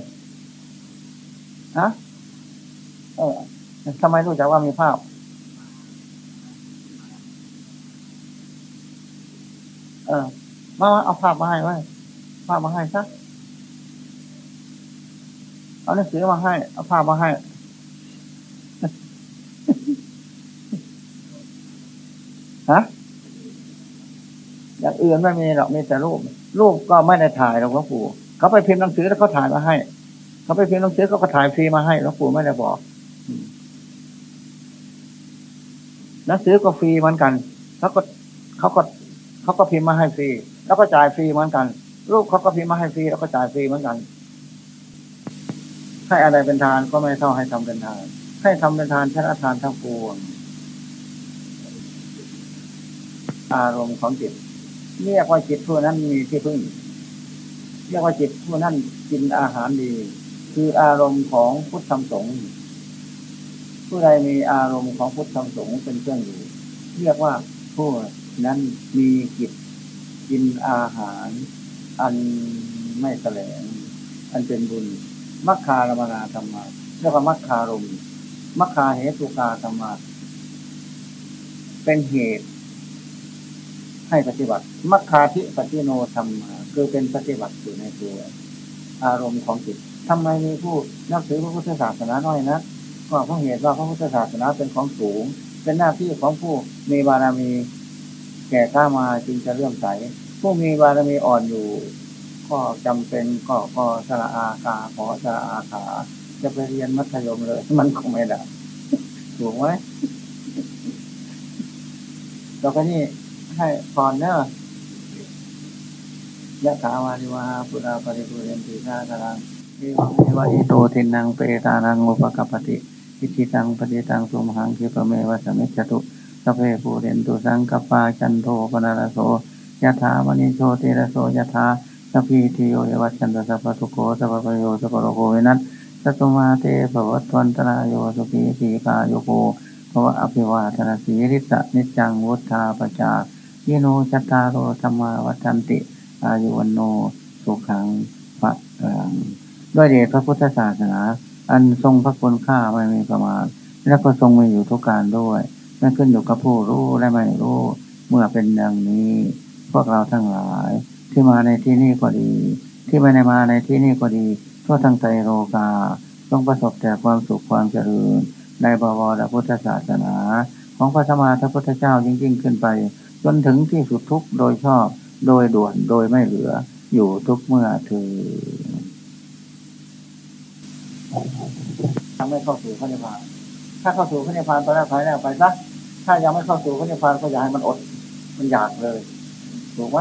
ฮะเออทำไมรู้จักว่ามีภาพ เออมาเอาภาพมาให้ไว้ภาพมาให้ซะเอาหนังสือมาให้ เอาภาพมาให้ ฮะ อย่างอื่นไม่มีหรอกมีแต่รูป รูปก็ไม่ได้ถ่ายหรอกหลวงปู่เขาไปพิมพ์หนังสือแล้วเขาถ่ายมาให้ เขาไปพิมพ์หนังสือเขาก็ถ่ายฟรีมาให้หลวงปู่ไม่ได้บอกหนังสือก็ฟรีเหมือนกันเขาก็เขาก็เขาก็พิมพ์มาให้ฟรี แล้วก็จ่ายฟรีเหมือนกัน รูปเขาก็พิมพ์มาให้ฟรีแล้วก็จ่ายฟรีเหมือนกัน ให้อะไรเป็นทานก็ไม่เท่าให้ทำเป็นทาน ให้ทำเป็นทานชนะทานทั้งปวงอารมณ์ของจิต เรียกว่าจิตผู้นั้นมีที่พึ่ง เรียกว่าจิตผู้นั้นกินอาหารดี คืออารมณ์ของพุทธธรรมสงฆ์ผู้ใดมีอารมณ์ของพุทธธรรมสงฆ์เป็นเครื่องอยู่ เรียกว่าผู้นั้นมีจิตกินอาหาร อันไม่แสลง อันเป็นบุญมัคคารมนาธรรมะเรียกว่ามัคคารมมัคคาเหตุกาธรรมะเป็นเหตุ ให้ปฏิบัติมัคคาธิปฏิโนธรรมคือเป็นปฏิบัติอยู่ในตัวอารมณ์ของจิตทำไมมีผู้นับถือพระพุทธศาสนาน้อยนะก็เพราะเหตุว่าพระพุทธศาสนาเป็นของสูง เป็นหน้าที่ของผู้มีบารมีแก่ข้ามาจึงจะเลื่อมใส ผู้มีบารมีอ่อนอยู่ ก็จำเป็นก็ก็สระอากาขอสระอาขาจะไปเรียนมัธยมเลย มันคงไม่ได้ถูกไหมเราก็นี่ ให้พรเนอะยะถาวาริวาปุราปริปุเรนติสาคารังเอวังเอวะอิโตทินังเปตานังอุปกปติอิจิตังปฏิตังสุมหังคิปเมวะสมิจตุสเพปูเรนตุสังกปาจันโทปนารโสยะถามณิโชติระโสยะถาสพีติโยเยวัชันตสัพพทุโกสัพพโยสัพโรโกวินัสสตุมาเตภวัตวันตรายโยสุขีสีกาโยโกภวะอภิวาทนาสีริสะนิจังวุธาปจา ยิโนจัตตารโอธรรมาวัฏันติ อายุวันโน สุขังพระด้วยเดชพระพุทธศาสนา อันทรงพระคุณค่าไม่มีประมาณ และก็ทรงมีอยู่ทุกการด้วยไม่ขึ้นอยู่กับผู้รู้และไม่รู้ เมื่อเป็นดังนี้ พวกเราทั้งหลาย ที่มาในที่นี้ก็ดี ที่ไม่ได้มาในที่นี้ก็ดีทั่วทั้งใจโลกาต้องประสบแต่ความสุขความเจริญ ในบวรพุทธศาสนา ของพระสมมาพระพุทธเจ้ายิ่งๆขึ้นไป จนถึงที่สุดทุกโดยชอบ โดยด่วนโดยไม่เหลือ อยู่ทุกเมื่อถือยังไม่เข้าสู่พระนิพพาน ถ้าเข้าสู่พระนิพพานตอนแรกภายแล้วไปซะถ้ายังไม่เข้าสู่พระนิพพานก็อย่าให้มันอด มันอยากเลยถูกไหม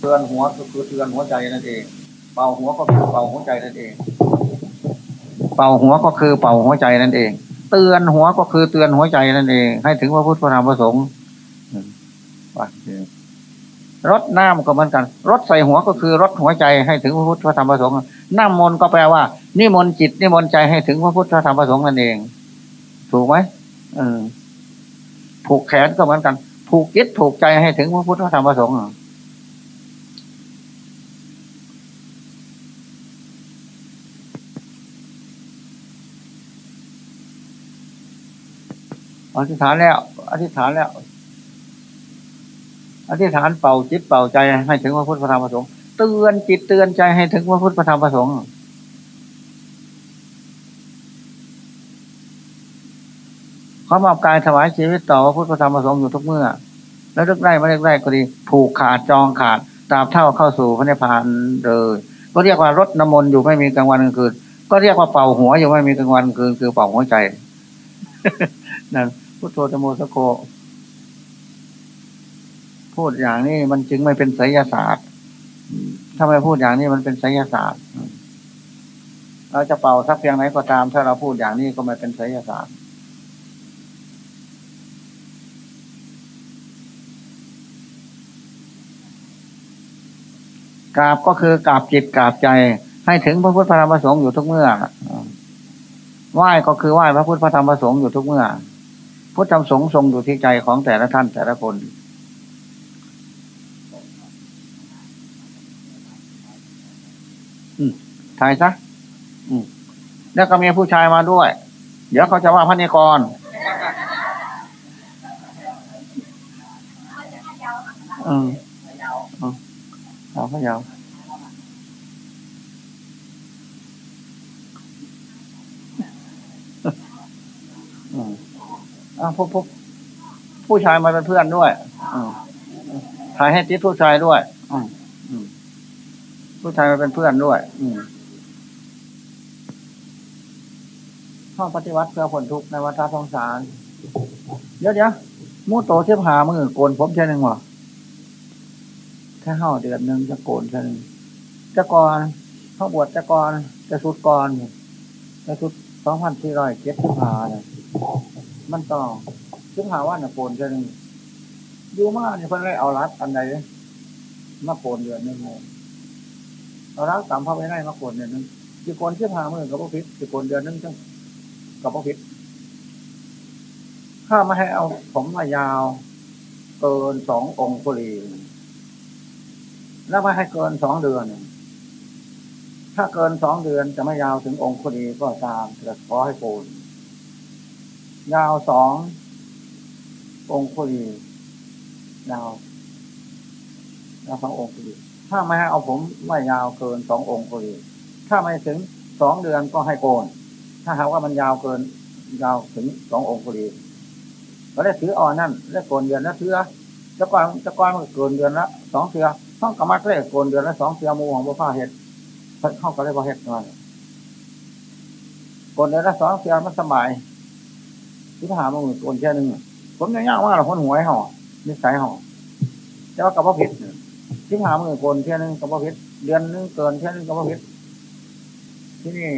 เตือนหัวก็คือเตือนหัวใจนั่นเอง เป่าหัวก็คือเป่าหัวใจนั่นเอง เป่าหัวก็คือเป่าหัวใจนั่นเอง เตือนหัวก็คือเตือนหัวใจนั่นเอง ให้ถึงพระพุทธพระธรรมพระสงฆ์รถน้ำก็เหมือนกันรถใส่หัวก็คือรถหัวใจให้ถึงพระพุทธพระธรรมพระสงฆ์น้ำมนต์ก็แปลว่านิมนต์จิตนิมนต์ใจให้ถึงพระพุทธพระธรรมพระสงฆ์นั่นเอง ถูกไหมผูกแขนก็เหมือนกัน ผูกจิตผูกใจให้ถึงพระพุทธพระธรรมพระสงฆ์ อธิษฐานแล้ว อธิษฐานแล้ว อธิษฐานเป่าจิตเป่าใจให้ถึงพระพุทธธรรมพระสงฆ์เตือนจิตเตือนใจให้ถึงพระพุทธธรรมพระสงฆ์เขอมอบกายถวายชีวิตต่อพระพุทธธรรมพระสงฆ์อยู่ทุกเมื่อ แล้วเลึกได้ไม่ลึกได้ก็ดีผูกขาดจองขาดตาบเท่าเข้าสู่พระนิพพานเลยก็เรียกว่ารถน้ำมนต์อยู่ไม่มีกลางวันกลางคืนก็เรียกว่าเป่าหัวอยู่ไม่มีกลางวันกลางคืนคือเป่าหัวใจนั่น พุทโธธโมสโก พูดอย่างนี้มันจึงไม่เป็นไสยศาสตร์ถ้าไม่พูดอย่างนี้มันเป็นไสยศาสตร์เราจะเป่าสักเพียงไหนก็ตาม ถ้าเราพูดอย่างนี้ก็ไม่เป็นไสยศาสตร์กราบก็คือกราบจิตกราบใจ ให้ถึงพระพุทธพระธรรมพระสงฆ์อยู่ทุกเมื่อไหว้ก็คือไหว้พระพุทธพระธรรมพระสงฆ์อยู่ทุกเมื่อ พุทธธรรมสงฆ์ทรงอยู่ที่ใจของแต่ละท่านแต่ละคนถ่ายซะแล้วก็มีผู้ชายมาด้วย เดี๋ยวเขาจะว่าพระนิกรอืมอืมเอาพระยาวอืม อ่าพวกพวกผู้ชายมาเป็นเพื่อนด้วยอืมถ่ายให้ติดผู้ชายด้วยอืมอืมผู้ชายมาเป็นเพื่อนด้วยอืมห้องปฏิวัติเพื่อผลทุกข์ในวัฏสงสารเดี๋ยวเดี๋ยวมูโตเทียบหามือโกนผมแค่หนึ่งวะแค่ห้าเดือนหนึ่งจะโกนแค่หนึ่งจะก่อนเข้าบวชจะก่อนจะสุดก่อนจะสุดสองพันสี่ร้อยเจ็ดสิบห้าเนี่ย มันต้องสิบห้าวันเนี่ยโกนแค่หนึ่งอยู่มากเนี่ยเพิ่นเลยเอารัดอันใดมาโกนเดือนหนึ่งเอารัดตามพระไว้ได้มาโกนเดือนหนึ่งจะโกนสิบห้ามือกับพวกพิษจะโกนเดือนหนึ่งจังกับพวกพิษถ้าไม่ให้เอาผมมายาว เกินสององคุลีแล้วไม่ให้เกินสองเดือน ถ้าเกินสองเดือนจะไม่ยาวถึงองคุลีก็ตามแต่ขอให้โกน ยาวสอง องคุลียาวยาวสององคุลีถ้าไม่ให้เอาผมไม่ยาวเกินสององคุลีถ้าไม่ถึงสองเดือนก็ให้โกน ถ้าหากว่ามันยาวเกิน ยาวถึงสององคุลีก็ได้ถืออ่อนนั่นได้โกนเดือนละเทือจะก่อนจะก่อนมันเกินเดือนละสองเทือต้องกรรมะเลขโกนเดือนละสองเทือมูของบุฟ้าเห็ดเข้าก็ได้บ่เห็ดนอนโกนเดือนละสองเทือมันสมัย ที่หารมันโกนแค่หนึ่งผมยังยากมากหรอคนหวยห่อนิสัยห่อแต่ว่ากับว่าผิดที่หารมันโกนแค่หนึ่งกับว่าผิดเดือนนึงเกินแค่นึงกับว่าผิดที่นี่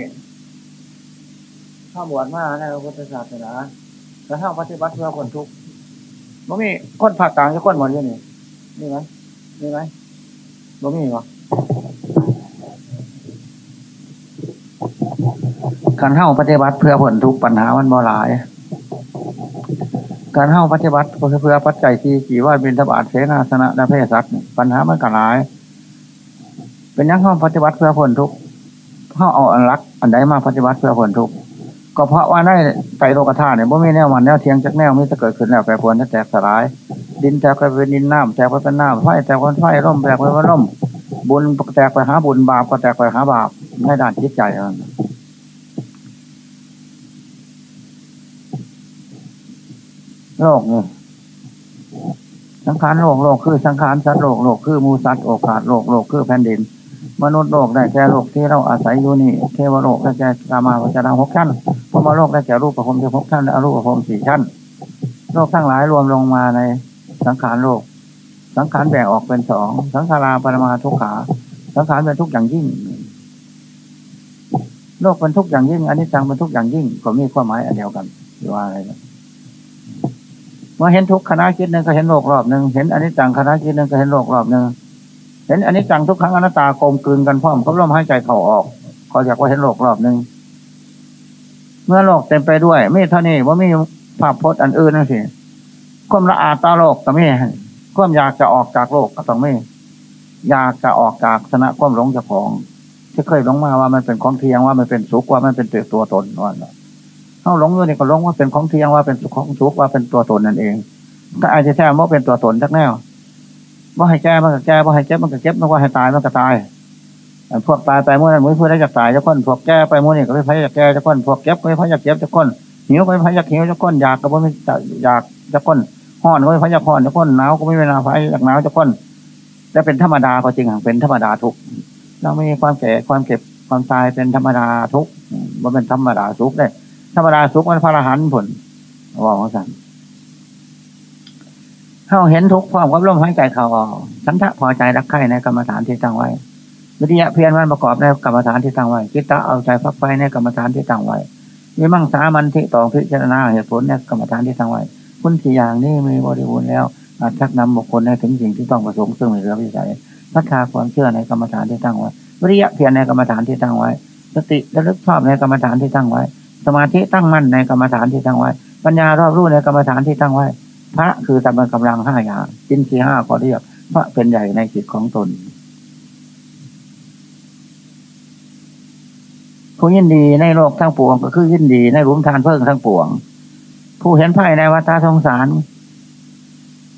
ถ้าบวชมาในพระพุทธศาสนาแล้วถ้าปฏิบัติเพื่อคนทุกข์มันมีคนภาคกลางจะคนหมดยังนี่นี่ไหมนี่ไหมมันมีหรอการเข้าปฏิบัติเพื่อผลทุกปัญหามันบ่หลาย การเข้าปฏิบัติเพื่อปัจจัยที่กี่ว่าเป็นทบาทเสนาสนะและเพศสัตว์ปัญหามันก็หลายเป็นยังเข้าปฏิบัติเพื่อผลทุกเข้าเอาอันรักอันใดมาปฏิบัติเพื่อผลทุกก็เพราะว่าได้ไตโลกธาตุเนี่ยบ่มีแนวมันแนวเทียงจากแนวมีจะเกิดขึ้นแล้วแปรปรวนแตกสลาย ดินแตกไปเป็นดินน้ำแตกไปเป็นน้ำไฟแตกไปเป็นไฟร่มแตกไปเป็นร่ม บุญแตกไปหาบุญบาปก็แตกไปหาบาปในด้านจิตใจ โลกนี่สังขารโลกโลกคือสังขารสัตว์โลกโลกคือมูสัตว์โอกาสโลกโลกคือแผ่นดิน มนุษย์โลกได้แก่โลกที่เราอาศัยอยู่นี่เทวโลกได้แก่กามาวัจราหกชั้นพมโลกได้แก่รูปประพรมที่หกชั้นและอรูปประพรมสี่ชั้นโลกทั้งหลายรวมลงมาในสังขารโลก สังขารแบ่งออกเป็นสองสังขาราปรมาทุกขา สังขารเป็นทุกอย่างยิ่ง โลกเป็นทุกอย่างยิ่งอันนี้จังเป็นทุกอย่างยิ่งก็มีความหมายอันเดียวกันหรือว่าอะไรนะ เมื่อเห็นทุกคณะคิดหนึ่งก็เห็นโลกรอบหนึ่งเห็นอนนี้จังคณะคิดหนึ่งก็เห็นโลกรอบหนึ่งเห็นอนนี้จังทุกครั้งอนัตตากลมกลืนกันพร้อมก็ลมหายใจเขาออกก็อยากว่าเห็นโลกรอบหนึ่งเมื่อโลกเต็มไปด้วยไม่เท่านี้ว่าไม่ภาพพจน์อันอื่นนั่นสิความละอาตาโลกก็ไม่ความอยากจะออกจากโลกก็ต้องไม่อยากจะออกจากสนะความหลงเจ้าของที่เคยหลงมาว่ามันเป็นของเทียงว่ามันเป็นสุขว่ามันเป็นตัวตนว่า เขาหลงอยู่นี่ก็หลงว่าเป็นของเที่ยงว่าเป็นสุขของสุขว่าเป็นตัวตนนั่นเองก็อาจจะแท้ว่าเป็นตัวตนทักแนวว่าให้แก้มันก็แก้ว่าให้เจ็บมันก็เจ็บมันว่าให้ตายมันก็ตายพวกตายไปเมื่อนั้นมือเพื่อได้จากตายจะคนพวกแก้ไปเมื่อนี้ก็ไม่พายจากแก้จะคนพวกเก็บก็ไม่พายจากเก็บจะคนหิวก็ไม่พายจากหิวจะคนอยากก็ไม่อยากจะคนห้อนก็ไม่พายจากห้อนจะคนหนาวก็ไม่เวลาพายจากหนาวจะคนและเป็นธรรมดาก็จริงเป็นธรรมดาทุกเราไม่มีความแก่ความเก็บความตายเป็นธรรมดาทุกมันเป็นธรรมดาทุกได้ ธรรมดาทุกมันพระรหันผลว่าสั่นเข้าเห็นทุกความกับลมหายใจเขาออกสันทะพอใจรักใคร่ในกรรมฐานที่ตั้งไว้วิทยาเพียรมันประกอบในกรรมฐานที่ตั้งไว้คิดตะเอาใจพักไฟในกรรมฐานที่ตั้งไว้มีมั่งสามันที่ต่อพิจารณาเหตุผลในกรรมฐานที่ตั้งไว้คุณสี่อย่างนี้มีบริบูรณ์แล้วอาจชักนำบุคคลให้ถึงสิ่งที่ต้องประสงค์ซึ่งเหลือวิสัยพัฒนาความเชื่อในกรรมฐานที่ตั้งไว้วิริยะเพียรในกรรมฐานที่ตั้งไว้สติระลึกชอบในกรรมฐานที่ตั้งไว้ สมาธิตั้งมั่นในกรรมฐานที่ตั้งไว้ ปัญญารอบรู้ในกรรมฐานที่ตั้งไว้ พระคือตำกำลังห้าอย่างจินสี่ห้าก็เรียกพระเป็นใหญ่ในจิตของตนผู้ยินดีในโลกทั้งปวง ก็คือยินดีในรุมทานเพิ่งทั้งปวง ผู้เห็นไพ่ในวัฏสงสาร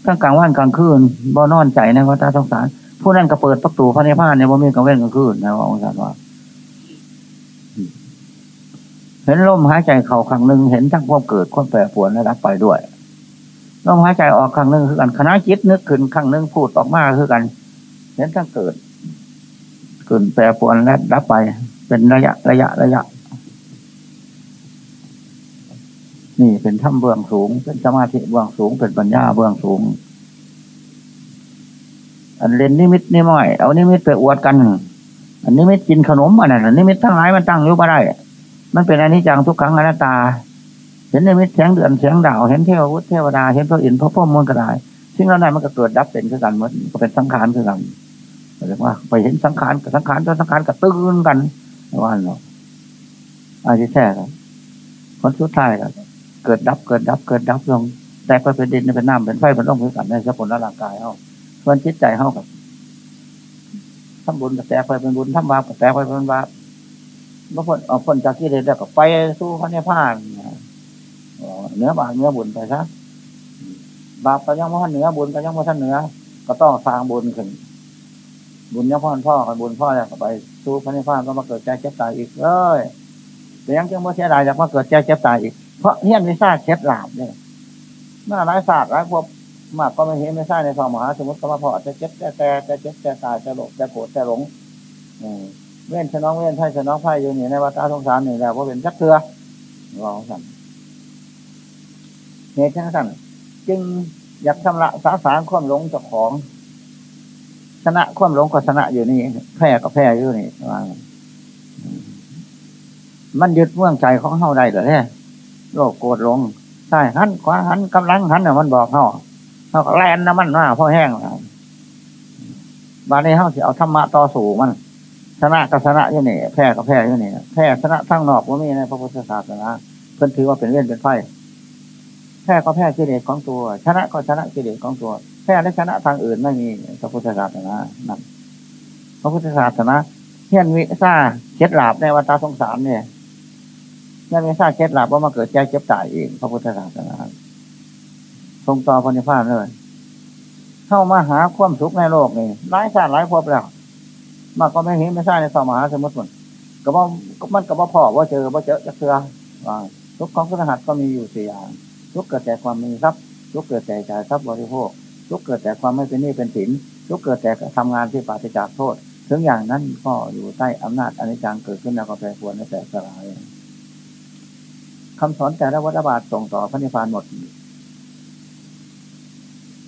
ทั้งกลางวันกลางคืนบ่นอนใจในวัฏสงสาร ผู้นั้นก็เปิดประตูพระนิพพานในบ่มีกลางเว้นกลางคืนนะว่าองค์สารว่า เห็นลมหายใจเข้าครั้งหนึ่งเห็นทั้งความเกิดความแปรปรวนและรับไปด้วยลมหายใจออกครั้งหนึ่งคือกันคณะจิตนึกขึ้นครั้งหนึ่งพูดออกมาคือกัน เห็นทั้งเกิดเกิดแปรปรวนและรับไป เป็นระยะระยะระยะ นี่เป็นถ้ำเบื้องสูง เป็นสมาธิเบื้องสูง เป็นปัญญาเบื้องสูง อันเล่นนิมิตนิม้อยเอานิมิตไปอวดกัน อันนิมิตกินขนมอันนั้นนิมิตทั้งหลายมันตั้งอยู่บ่ได้ มันเป็นอนิจจังทุกขังอนัตตา เห็นในมิตรแสงเดือนแสงดาวเห็นเทววุฒิเทวดาเห็นพระอินทร์พระพ่อมนต์ก็ไดซึ่งแล้วนั้มันก็เกิดดับเป็นคือกันหมดก็เป็นสังขารคือกันเรียกว่า ไปเห็นสังขารกับสังขารกับสังขารกับตื่นกันว่าเนาอาชีแท้กันคนสุดท้ายกันเกิดดับเกิดดับเกิดดับลงแต่ก็เป็นดินเป็นน้ำเป็นไฟเป็นลมคือกันในสกุลร่างกายเขาส่วนจิตใจเขากับทำบุญกับแต่ไปเป็นบุญทำบาปกับแต่ไปเป็นบาป เมื่อพ้นออกพ้นจากที่เดชแล้วก็ไปสู้พระนิพพานเนื้อบาปเนื้อบุญไปซะบาปก็ยังไม่ทันเหนือบุญก็ยังไม่ทันเหนือ ก็ต้องสร้างบุญขึ้น บุญยังพ่อพ่อกับบุญพ่อแล้วก็ไปสู้พระนิพพานก็มาเกิดใจเจ็บตายอีกเลยแต่ยังจังไม่เสียดายอยากมาเกิดใจเจ็บตายอีก เพราะเฮี้ยนไม่ทราบเคล็ดลับเนี่ยหน้าร้ายศาสตร์ร้ายพวกมากก็ไม่เห็นไม่ทราบในทองมหาสมุทรก็มาพอจะเจ็บจะแต่จะเจ็บจะตายจะหลบจะโกรธจะหลง เว้นชน้องเว้นไพ่ชน้องไพ่อยู่นี่ในวัฏสงสารนี่แล้วว่าเป็นจักเถื่อรองสั่นเหตุทั้งสั่นจึงอยากชำระสาสางความหลงเจ้าของ ชนะความหลงก็ชนะอยู่นี่แพ้ก็แพ้อยู่นี่ว่ามันยึดเมืองใจของเฮาได้เหรอเนี่ยโลกโกรธลงใช่หันขวาหันกำลังหันเนี่ยมันบอกเฮาเฮาแลนน้ำมันมาพ่อแห้งบานนี้เฮาสิเอาธรรมะต่อสู่มัน ชนะกับชนะอยู่นี่แพ้กับแพ้อยู่นี่แพ้ชนะทั้งนอกว่ามีในพระพุทธศาสนาเพิ่นถือว่าเป็นเรื่องเป็นไฟแพ้ก็แพ้กิเลสของตัว ชนะก็ชนะกิเลสของตัว แพ้และชนะทางอื่นไม่มีพระพุทธศาสนานั่นพระพุทธศาสนาเฮียนวิซ่าเคล็ดลับในวัฏสงสารเนี่ยเฮียนวิซ่าเคล็ดลับว่ามาเกิดใจเจ็บตายเองพระพุทธศาสนาทรงต่อพระนิพพานเลย เข้ามาหาความสุขในโลกนี่หลายชาติหลายภพแล้ว มาก็ไม่เห็นไม่ใช่ในสมหาสมุทรมันก็ว่ามันก็ว่าพ่อว่าเจอว่าเจอจะเสือว่าทุกของพระหัตก็มีอยู่สี่อย่างทุกเกิดแต่ความมีทรัพย์ทุกเกิดแต่จ่ายทรัพย์บริโภคทุกเกิดแต่ความไม่เป็นหนี้เป็นสินทุกเกิดแต่ทำงานที่ปฏิจากโทษ ถึงอย่างนั้นก็อยู่ใต้อำนาจอนิจจังเกิดขึ้นแล้วก็แปรปรวนและแตกสลายคำสอนแต่ละวัฏบาทส่งต่อพระนิพพานหมด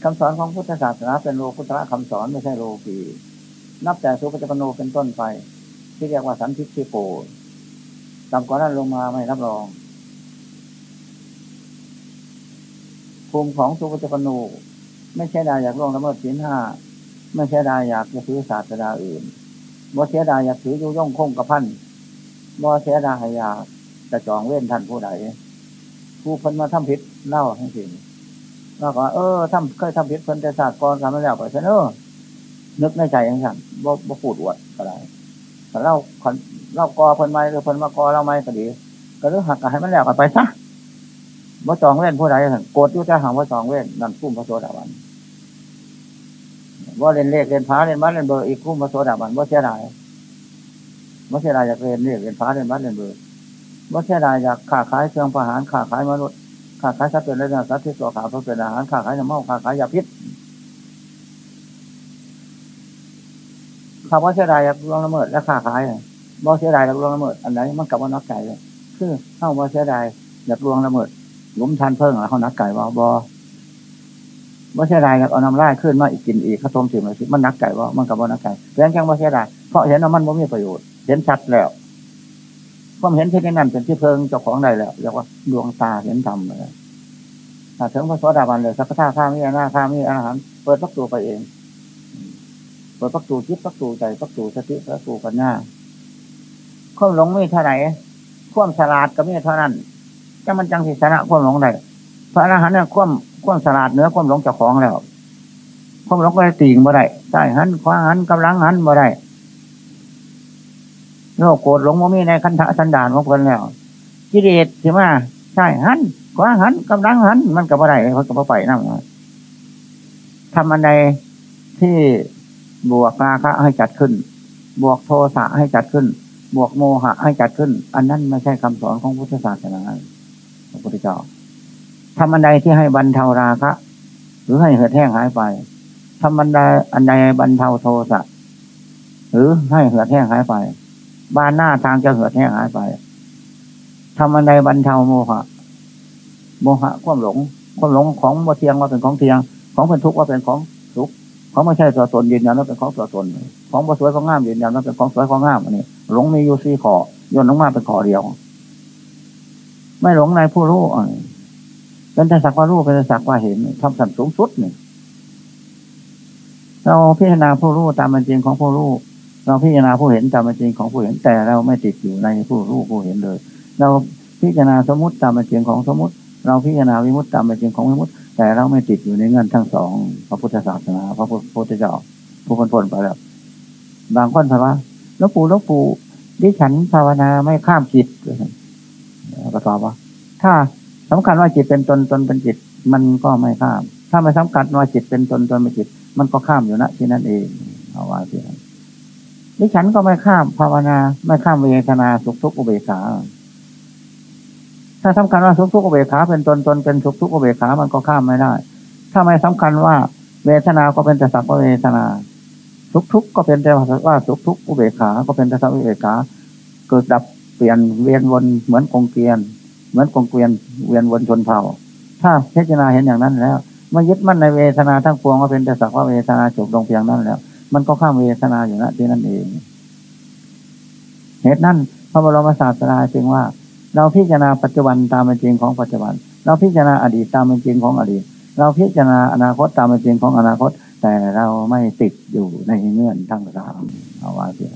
คำสอนของพุทธศาสนาเป็นโลกุตระคำสอนไม่ใช่โลกี นับแต่สุปฏิปโนเป็นต้นไป ที่เรียกว่าสันทิฏฐิโปต่ำกว่านั้นลงมาไม่รับรอง ภูมิของสุปฏิปโนไม่ใช่ดาอยากล่วงละเมิดศีลห้าไม่ใช่ดาอยากจะถือศาสดาอื่นบ่เสียดายอยากถือยุย่องคงกระพันบ่เสียดายอยากจะจองเว้นท่านผู้ใดผู้คนมาทำผิดเล่าทั้งสิ้นแล้วก็เออทำเคยทำผิดเพิ่นแต่ศาสตร์ก่อนทำมาแล้วไปเสนอ นึกในใจอย่างนั้นบ่บ่พูดอวดก็ได้แต่เล่าเล่ากอเพิ่นไม้หรือเพิ่นมากอเล่าไม้ก็ดี ก็เรื่องหักกันให้มันแล้วกันไปซะว่าจองเว้นผู้ใดโกรธยุ่จะหางว่าจองเว้นนั่นคุ้มพระโสดาบันว่าเล่นเลขเล่นฟ้าเล่นบ้านเล่นเบอร์อีกคุ้มพระโสดาบันว่าเสียดายว่าเสียดายอยากเล่นเลขเล่นฟ้าเล่นบ้านเล่นเบอร์ว่าเสียดายอยากขาขายเครื่องประหารขาขายมนุษย์ขาขายสัตว์เป็นเรื่องสัตว์ที่ตัวขาวเขาเป็นอาหารขาขายน้ำเมาขาขายยาพิษ คำว่าเสียดายอยากลวงละเมิดและขาขายบ่เสียดายอยากลวงละเมิดอันไหนมันกับว่านักไก่เลยคือเข้าบ่เสียดายอยากลวงละเมิดหลุมทันเพิ่งแล้วเขานักไก่ว่บ่บ่เสียดายเอาน้ำลายขึ้นมาอีกกินอีกข้าวต้มสิมาสิมันนักไก่ว่มันกับว่านักไก่เพียงแค่บ่เสียดายเพราะเห็นว่ามันบ่มีประโยชน์เห็นชัดแล้วความเห็นที่นั้นเป็นที่เพิงเจ้าของใดแล้วเรียกว่าดวงตาเห็นธรรมเลยถ้าถึงพระสวัสดาบันเลยสักท่าข้ามีหน้าข้ามีอาหารเปิดประตูไปเอง เปิดประตูจิตประตูใจประตูสติประตูปัญญาความหลงมีเท่าไหร่ความฉลาดก็มีเท่านั้นจะมันจังสิชนะความหลงได้พระอรหันต์เนี่ยความความสลาดเนื้อความหลงเจ้าของแล้วความหลงก็ได้ตีงบ่ได้ใช่หันขวาหันกำลังหันบ่ได้โลกโกรธหลงโมมีในคันธะสันดานของคนแล้วกิเลสใช่ไหมใช่หันขวาหันกำลังหัน มันก็บ่ได้เขาก็บ่ไปนั่งทำอันใดที่ บวกราคะให้จัดขึ้น บวกโทสะให้จัดขึ้น บวกโมหะให้จัดขึ้น อันนั้นไม่ใช่คำสอนของพุทธศาสนาพระพุทธเจ้าทำอันใดที่ให้บรรเทาราคะ หรือให้เหือดแห้งหายไปทำอันใดอันใดบรรเทาโทสะหรือให้เหือดแห้งหายไปบานหน้าทางจะเหือดแห้งหายไปทำอันใดบรรเทาโมหะ โมหะความหลง ความหลงของโมเทียงว่าเป็นของเทียง ของเป็นทุกข์ว่าเป็นของทุกข์ ของไม่ใช่ตัวตนยืนยันว่าเป็นของตัวตน ของสวยของงามยืนยันว่าเป็นของสวยของงามอันนี้หลงมีอยู่สี่ขอยนลงมาเป็นขอเดียว ไม่หลงในผู้รู้เป็นแต่สักว่ารู้เป็นแต่สักว่าเห็นทำสันสูงสุดนี่เราพิจารณาผู้รู้ตามเป็นจริงของผู้รู้เราพิจารณาผู้เห็นตามเป็นจริงของผู้เห็นแต่เราไม่ติดอยู่ในผู้รู้ผู้เห็นเลย เราพิจารณาสมมติตามเป็นจริงของสมมติ เราพิจารณาวิมุตตามเป็นจริงของวิมุต แต่เราไม่ติดอยู่ในเงื่อนทั้งสองพระพุทธศาสนาพระพุทธเจ้าผู้คนพ้นไปแล้วบางคนถามว่าหลวงปู่หลวงปู่ดิฉันภาวนาไม่ข้ามจิตก็ตอบว่า ถ้าสำคัญว่าจิตเป็นตนตนเป็นจิต มันก็ไม่ข้าม ถ้าไม่สำคัญว่าจิตเป็นตนตนเป็นจิต มันก็ข้ามอยู่นะที่นั่นเองเอาว่าสิดิฉันก็ไม่ข้ามภาวนา ไม่ข้ามเวทนาสุขทุกข์อุเบกขา ถ้าสำคัญว่าสุขทุกขเบขาเป็นตนตนเป็นสุขทุกขเบขามันก็ข้ามไม่ได้ ถ้าไม่สำคัญว่าเวทนาก็เป็นแต่สักว่าเวทนาสุขทุกข์ก็เป็นแต่ว่าสุขทุกข์อุเบขา ก็เป็นแต่สักอุเบขา เกิดดับเปลี่ยนเวียนวนเหมือนกงเกวียน เหมือนกงเกวียนเวียนวนชนเผ่า ถ้าพิจารณาเห็นอย่างนั้นแล้วมายึดมั่นในเวทนาทั้งปวงก็เป็นแต่สักว่าเวทนาจบลงเพียงนั้นแล้ว มันก็ข้ามเวทนาอยู่นะที่นั่นเองเหตุนั้นพระบรมศาสดาจึงว่า เราพิจารณาปัจจุบันตามเป็นจริงของปัจจุบัน เราพิจารณาอดีตตามเป็นจริงของอดีต เราพิจารณาอนาคตตามเป็นจริงของอนาคต แต่เราไม่ติดอยู่ในเงื่อนทั้งสามเอาว่าเพีย